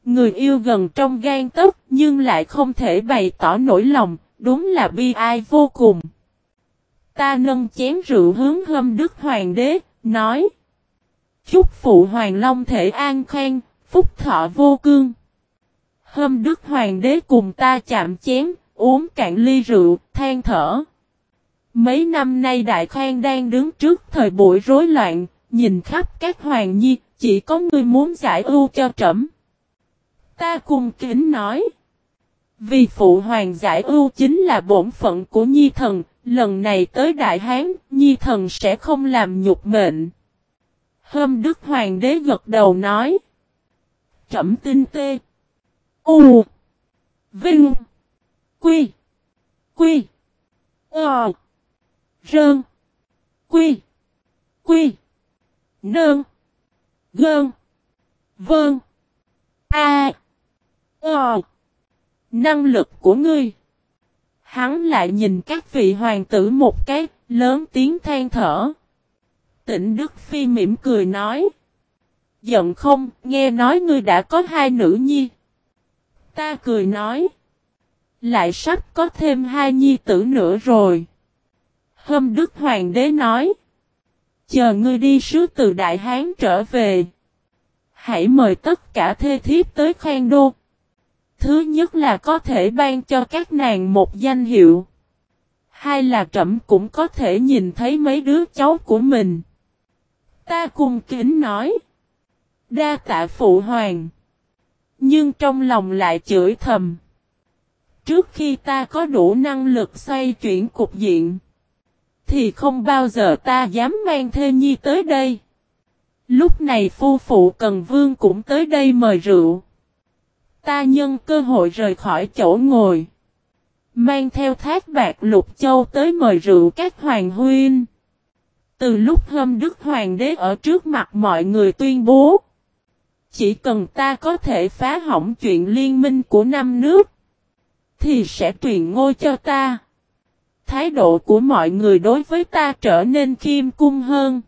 Người yêu gần trong gan tấc nhưng lại không thể bày tỏ nỗi lòng, đúng là bi ai vô cùng. Ta nâng chén rượu hướng hâm đức hoàng đế, nói. Chúc phụ hoàng long thể an khang, phúc thọ vô cương. Hâm đức hoàng đế cùng ta chạm chén, uống cạn ly rượu, than thở. Mấy năm nay Đại Khang đang đứng trước thời buổi rối loạn, nhìn khắp các hoàng nhi, chỉ có người muốn giải ưu cho trẫm. Ta cùng kính nói. Vì phụ hoàng giải ưu chính là bổn phận của nhi thần, lần này tới Đại Hán, nhi thần sẽ không làm nhục mệnh. Hâm Đức Hoàng đế gật đầu nói. Trẩm tinh tê. U. Vinh. Quy. Quy. Ờ. Rơn. Quy. Quy. Nơn. Gơn. Vơn. A. Ờ. Năng lực của ngươi. Hắn lại nhìn các vị hoàng tử một cái, lớn tiếng than thở. Tịnh Đức Phi mỉm cười nói. Giận không, nghe nói ngươi đã có hai nữ nhi. Ta cười nói. Lại sắp có thêm hai nhi tử nữa rồi. Hâm Đức Hoàng đế nói. Chờ ngươi đi sứ từ Đại Hán trở về. Hãy mời tất cả thê thiếp tới khoan đô. Thứ nhất là có thể ban cho các nàng một danh hiệu. Hai là trẫm cũng có thể nhìn thấy mấy đứa cháu của mình. Ta cùng kính nói. Đa tạ phụ hoàng. Nhưng trong lòng lại chửi thầm. Trước khi ta có đủ năng lực xoay chuyển cục diện. Thì không bao giờ ta dám mang thê nhi tới đây. Lúc này phu phụ Cần Vương cũng tới đây mời rượu. Ta nhân cơ hội rời khỏi chỗ ngồi. Mang theo thác bạc lục châu tới mời rượu các hoàng huynh. Từ lúc hâm đức hoàng đế ở trước mặt mọi người tuyên bố. Chỉ cần ta có thể phá hỏng chuyện liên minh của năm nước. Thì sẽ truyền ngôi cho ta. Thái độ của mọi người đối với ta trở nên khiêm cung hơn.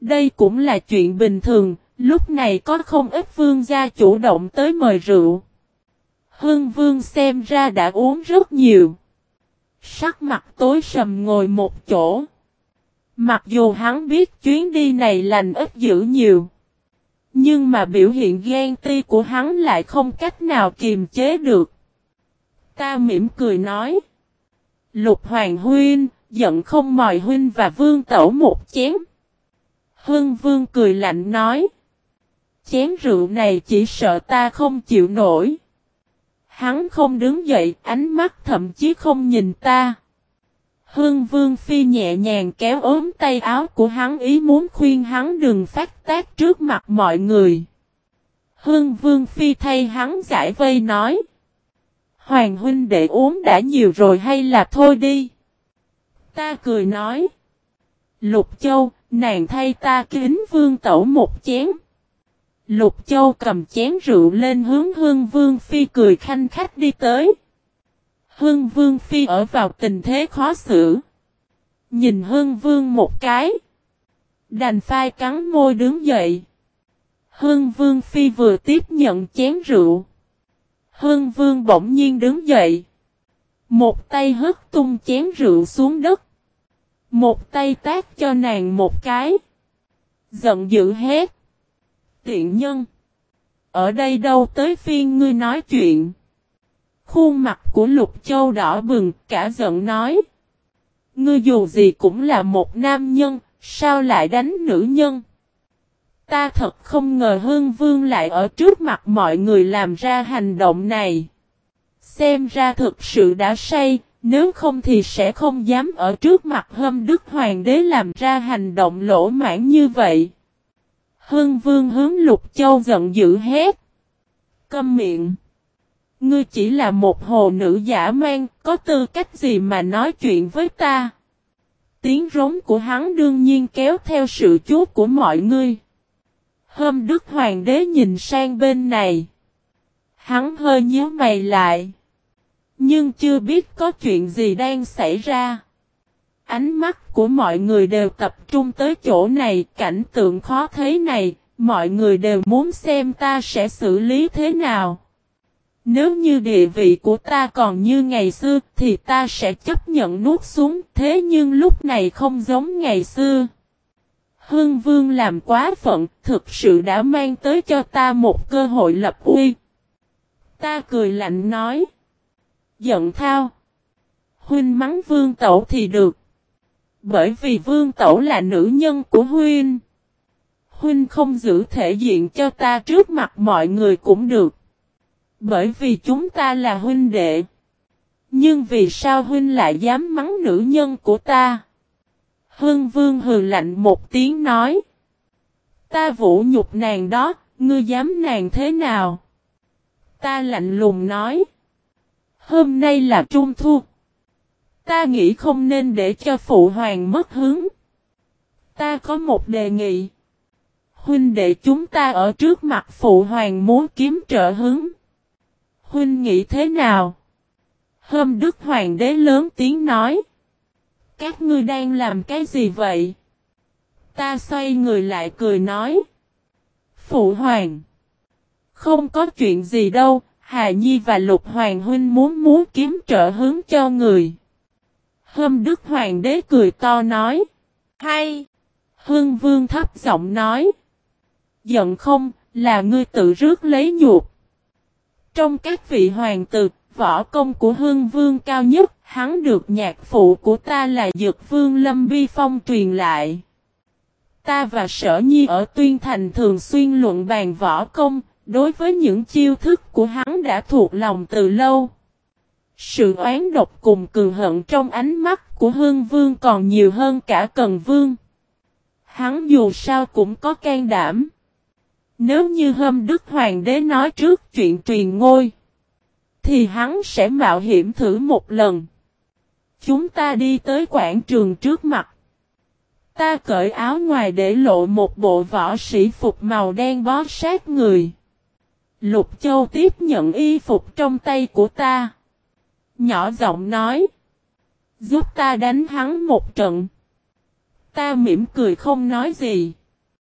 Đây cũng là chuyện bình thường, lúc này có không ít vương gia chủ động tới mời rượu. hương vương xem ra đã uống rất nhiều. Sắc mặt tối sầm ngồi một chỗ. Mặc dù hắn biết chuyến đi này lành ít dữ nhiều. Nhưng mà biểu hiện ghen ti của hắn lại không cách nào kiềm chế được. Ta mỉm cười nói. Lục Hoàng Huynh, giận không mời Huynh và Vương Tẩu một chén. hương Vương cười lạnh nói. Chén rượu này chỉ sợ ta không chịu nổi. Hắn không đứng dậy, ánh mắt thậm chí không nhìn ta. Hương Vương Phi nhẹ nhàng kéo ốm tay áo của hắn ý muốn khuyên hắn đừng phát tác trước mặt mọi người. Hương Vương Phi thay hắn giải vây nói. Hoàng huynh đệ uống đã nhiều rồi hay là thôi đi. Ta cười nói. Lục Châu, nàng thay ta kính vương tẩu một chén. Lục Châu cầm chén rượu lên hướng Hương Vương Phi cười khanh khách đi tới. Hương Vương Phi ở vào tình thế khó xử. Nhìn Hương Vương một cái. Đành phai cắn môi đứng dậy. Hương Vương Phi vừa tiếp nhận chén rượu. Hương Vương bỗng nhiên đứng dậy. Một tay hất tung chén rượu xuống đất. Một tay tác cho nàng một cái. Giận dữ hết. Tiện nhân. Ở đây đâu tới phiên ngươi nói chuyện. Khuôn mặt của Lục Châu đỏ bừng, cả giận nói. Ngươi dù gì cũng là một nam nhân, sao lại đánh nữ nhân? Ta thật không ngờ Hương Vương lại ở trước mặt mọi người làm ra hành động này. Xem ra thực sự đã say, nếu không thì sẽ không dám ở trước mặt hâm đức hoàng đế làm ra hành động lỗ mãn như vậy. Hưng Vương hướng Lục Châu giận dữ hét. Câm miệng. Ngươi chỉ là một hồ nữ giả mang, có tư cách gì mà nói chuyện với ta? Tiếng rống của hắn đương nhiên kéo theo sự chú của mọi người. Hôm Đức Hoàng đế nhìn sang bên này. Hắn hơi nhíu mày lại. Nhưng chưa biết có chuyện gì đang xảy ra. Ánh mắt của mọi người đều tập trung tới chỗ này, cảnh tượng khó thấy này, mọi người đều muốn xem ta sẽ xử lý thế nào. Nếu như địa vị của ta còn như ngày xưa thì ta sẽ chấp nhận nuốt xuống thế nhưng lúc này không giống ngày xưa. Hương Vương làm quá phận thực sự đã mang tới cho ta một cơ hội lập uy. Ta cười lạnh nói. Giận thao. Huynh mắng Vương Tẩu thì được. Bởi vì Vương Tẩu là nữ nhân của Huynh. Huynh không giữ thể diện cho ta trước mặt mọi người cũng được. Bởi vì chúng ta là huynh đệ. Nhưng vì sao huynh lại dám mắng nữ nhân của ta? Hương vương hừ lạnh một tiếng nói. Ta vũ nhục nàng đó, ngươi dám nàng thế nào? Ta lạnh lùng nói. Hôm nay là trung thu. Ta nghĩ không nên để cho phụ hoàng mất hứng. Ta có một đề nghị. Huynh đệ chúng ta ở trước mặt phụ hoàng muốn kiếm trợ hứng. Huynh nghĩ thế nào? Hôm Đức Hoàng đế lớn tiếng nói. Các ngươi đang làm cái gì vậy? Ta xoay người lại cười nói. Phụ Hoàng. Không có chuyện gì đâu, Hà Nhi và Lục Hoàng Huynh muốn muốn kiếm trợ hướng cho người. Hôm Đức Hoàng đế cười to nói. Hay. Hương Vương thấp giọng nói. Giận không, là ngươi tự rước lấy nhục. Trong các vị hoàng tử, võ công của hương vương cao nhất, hắn được nhạc phụ của ta là Dược Vương Lâm Vi Phong truyền lại. Ta và Sở Nhi ở Tuyên Thành thường xuyên luận bàn võ công, đối với những chiêu thức của hắn đã thuộc lòng từ lâu. Sự oán độc cùng cường hận trong ánh mắt của Hương Vương còn nhiều hơn cả Cần Vương. Hắn dù sao cũng có can đảm. Nếu như hôm Đức Hoàng đế nói trước chuyện truyền ngôi, thì hắn sẽ mạo hiểm thử một lần. Chúng ta đi tới quảng trường trước mặt. Ta cởi áo ngoài để lộ một bộ võ sĩ phục màu đen bó sát người. Lục Châu tiếp nhận y phục trong tay của ta. Nhỏ giọng nói. Giúp ta đánh hắn một trận. Ta mỉm cười không nói gì.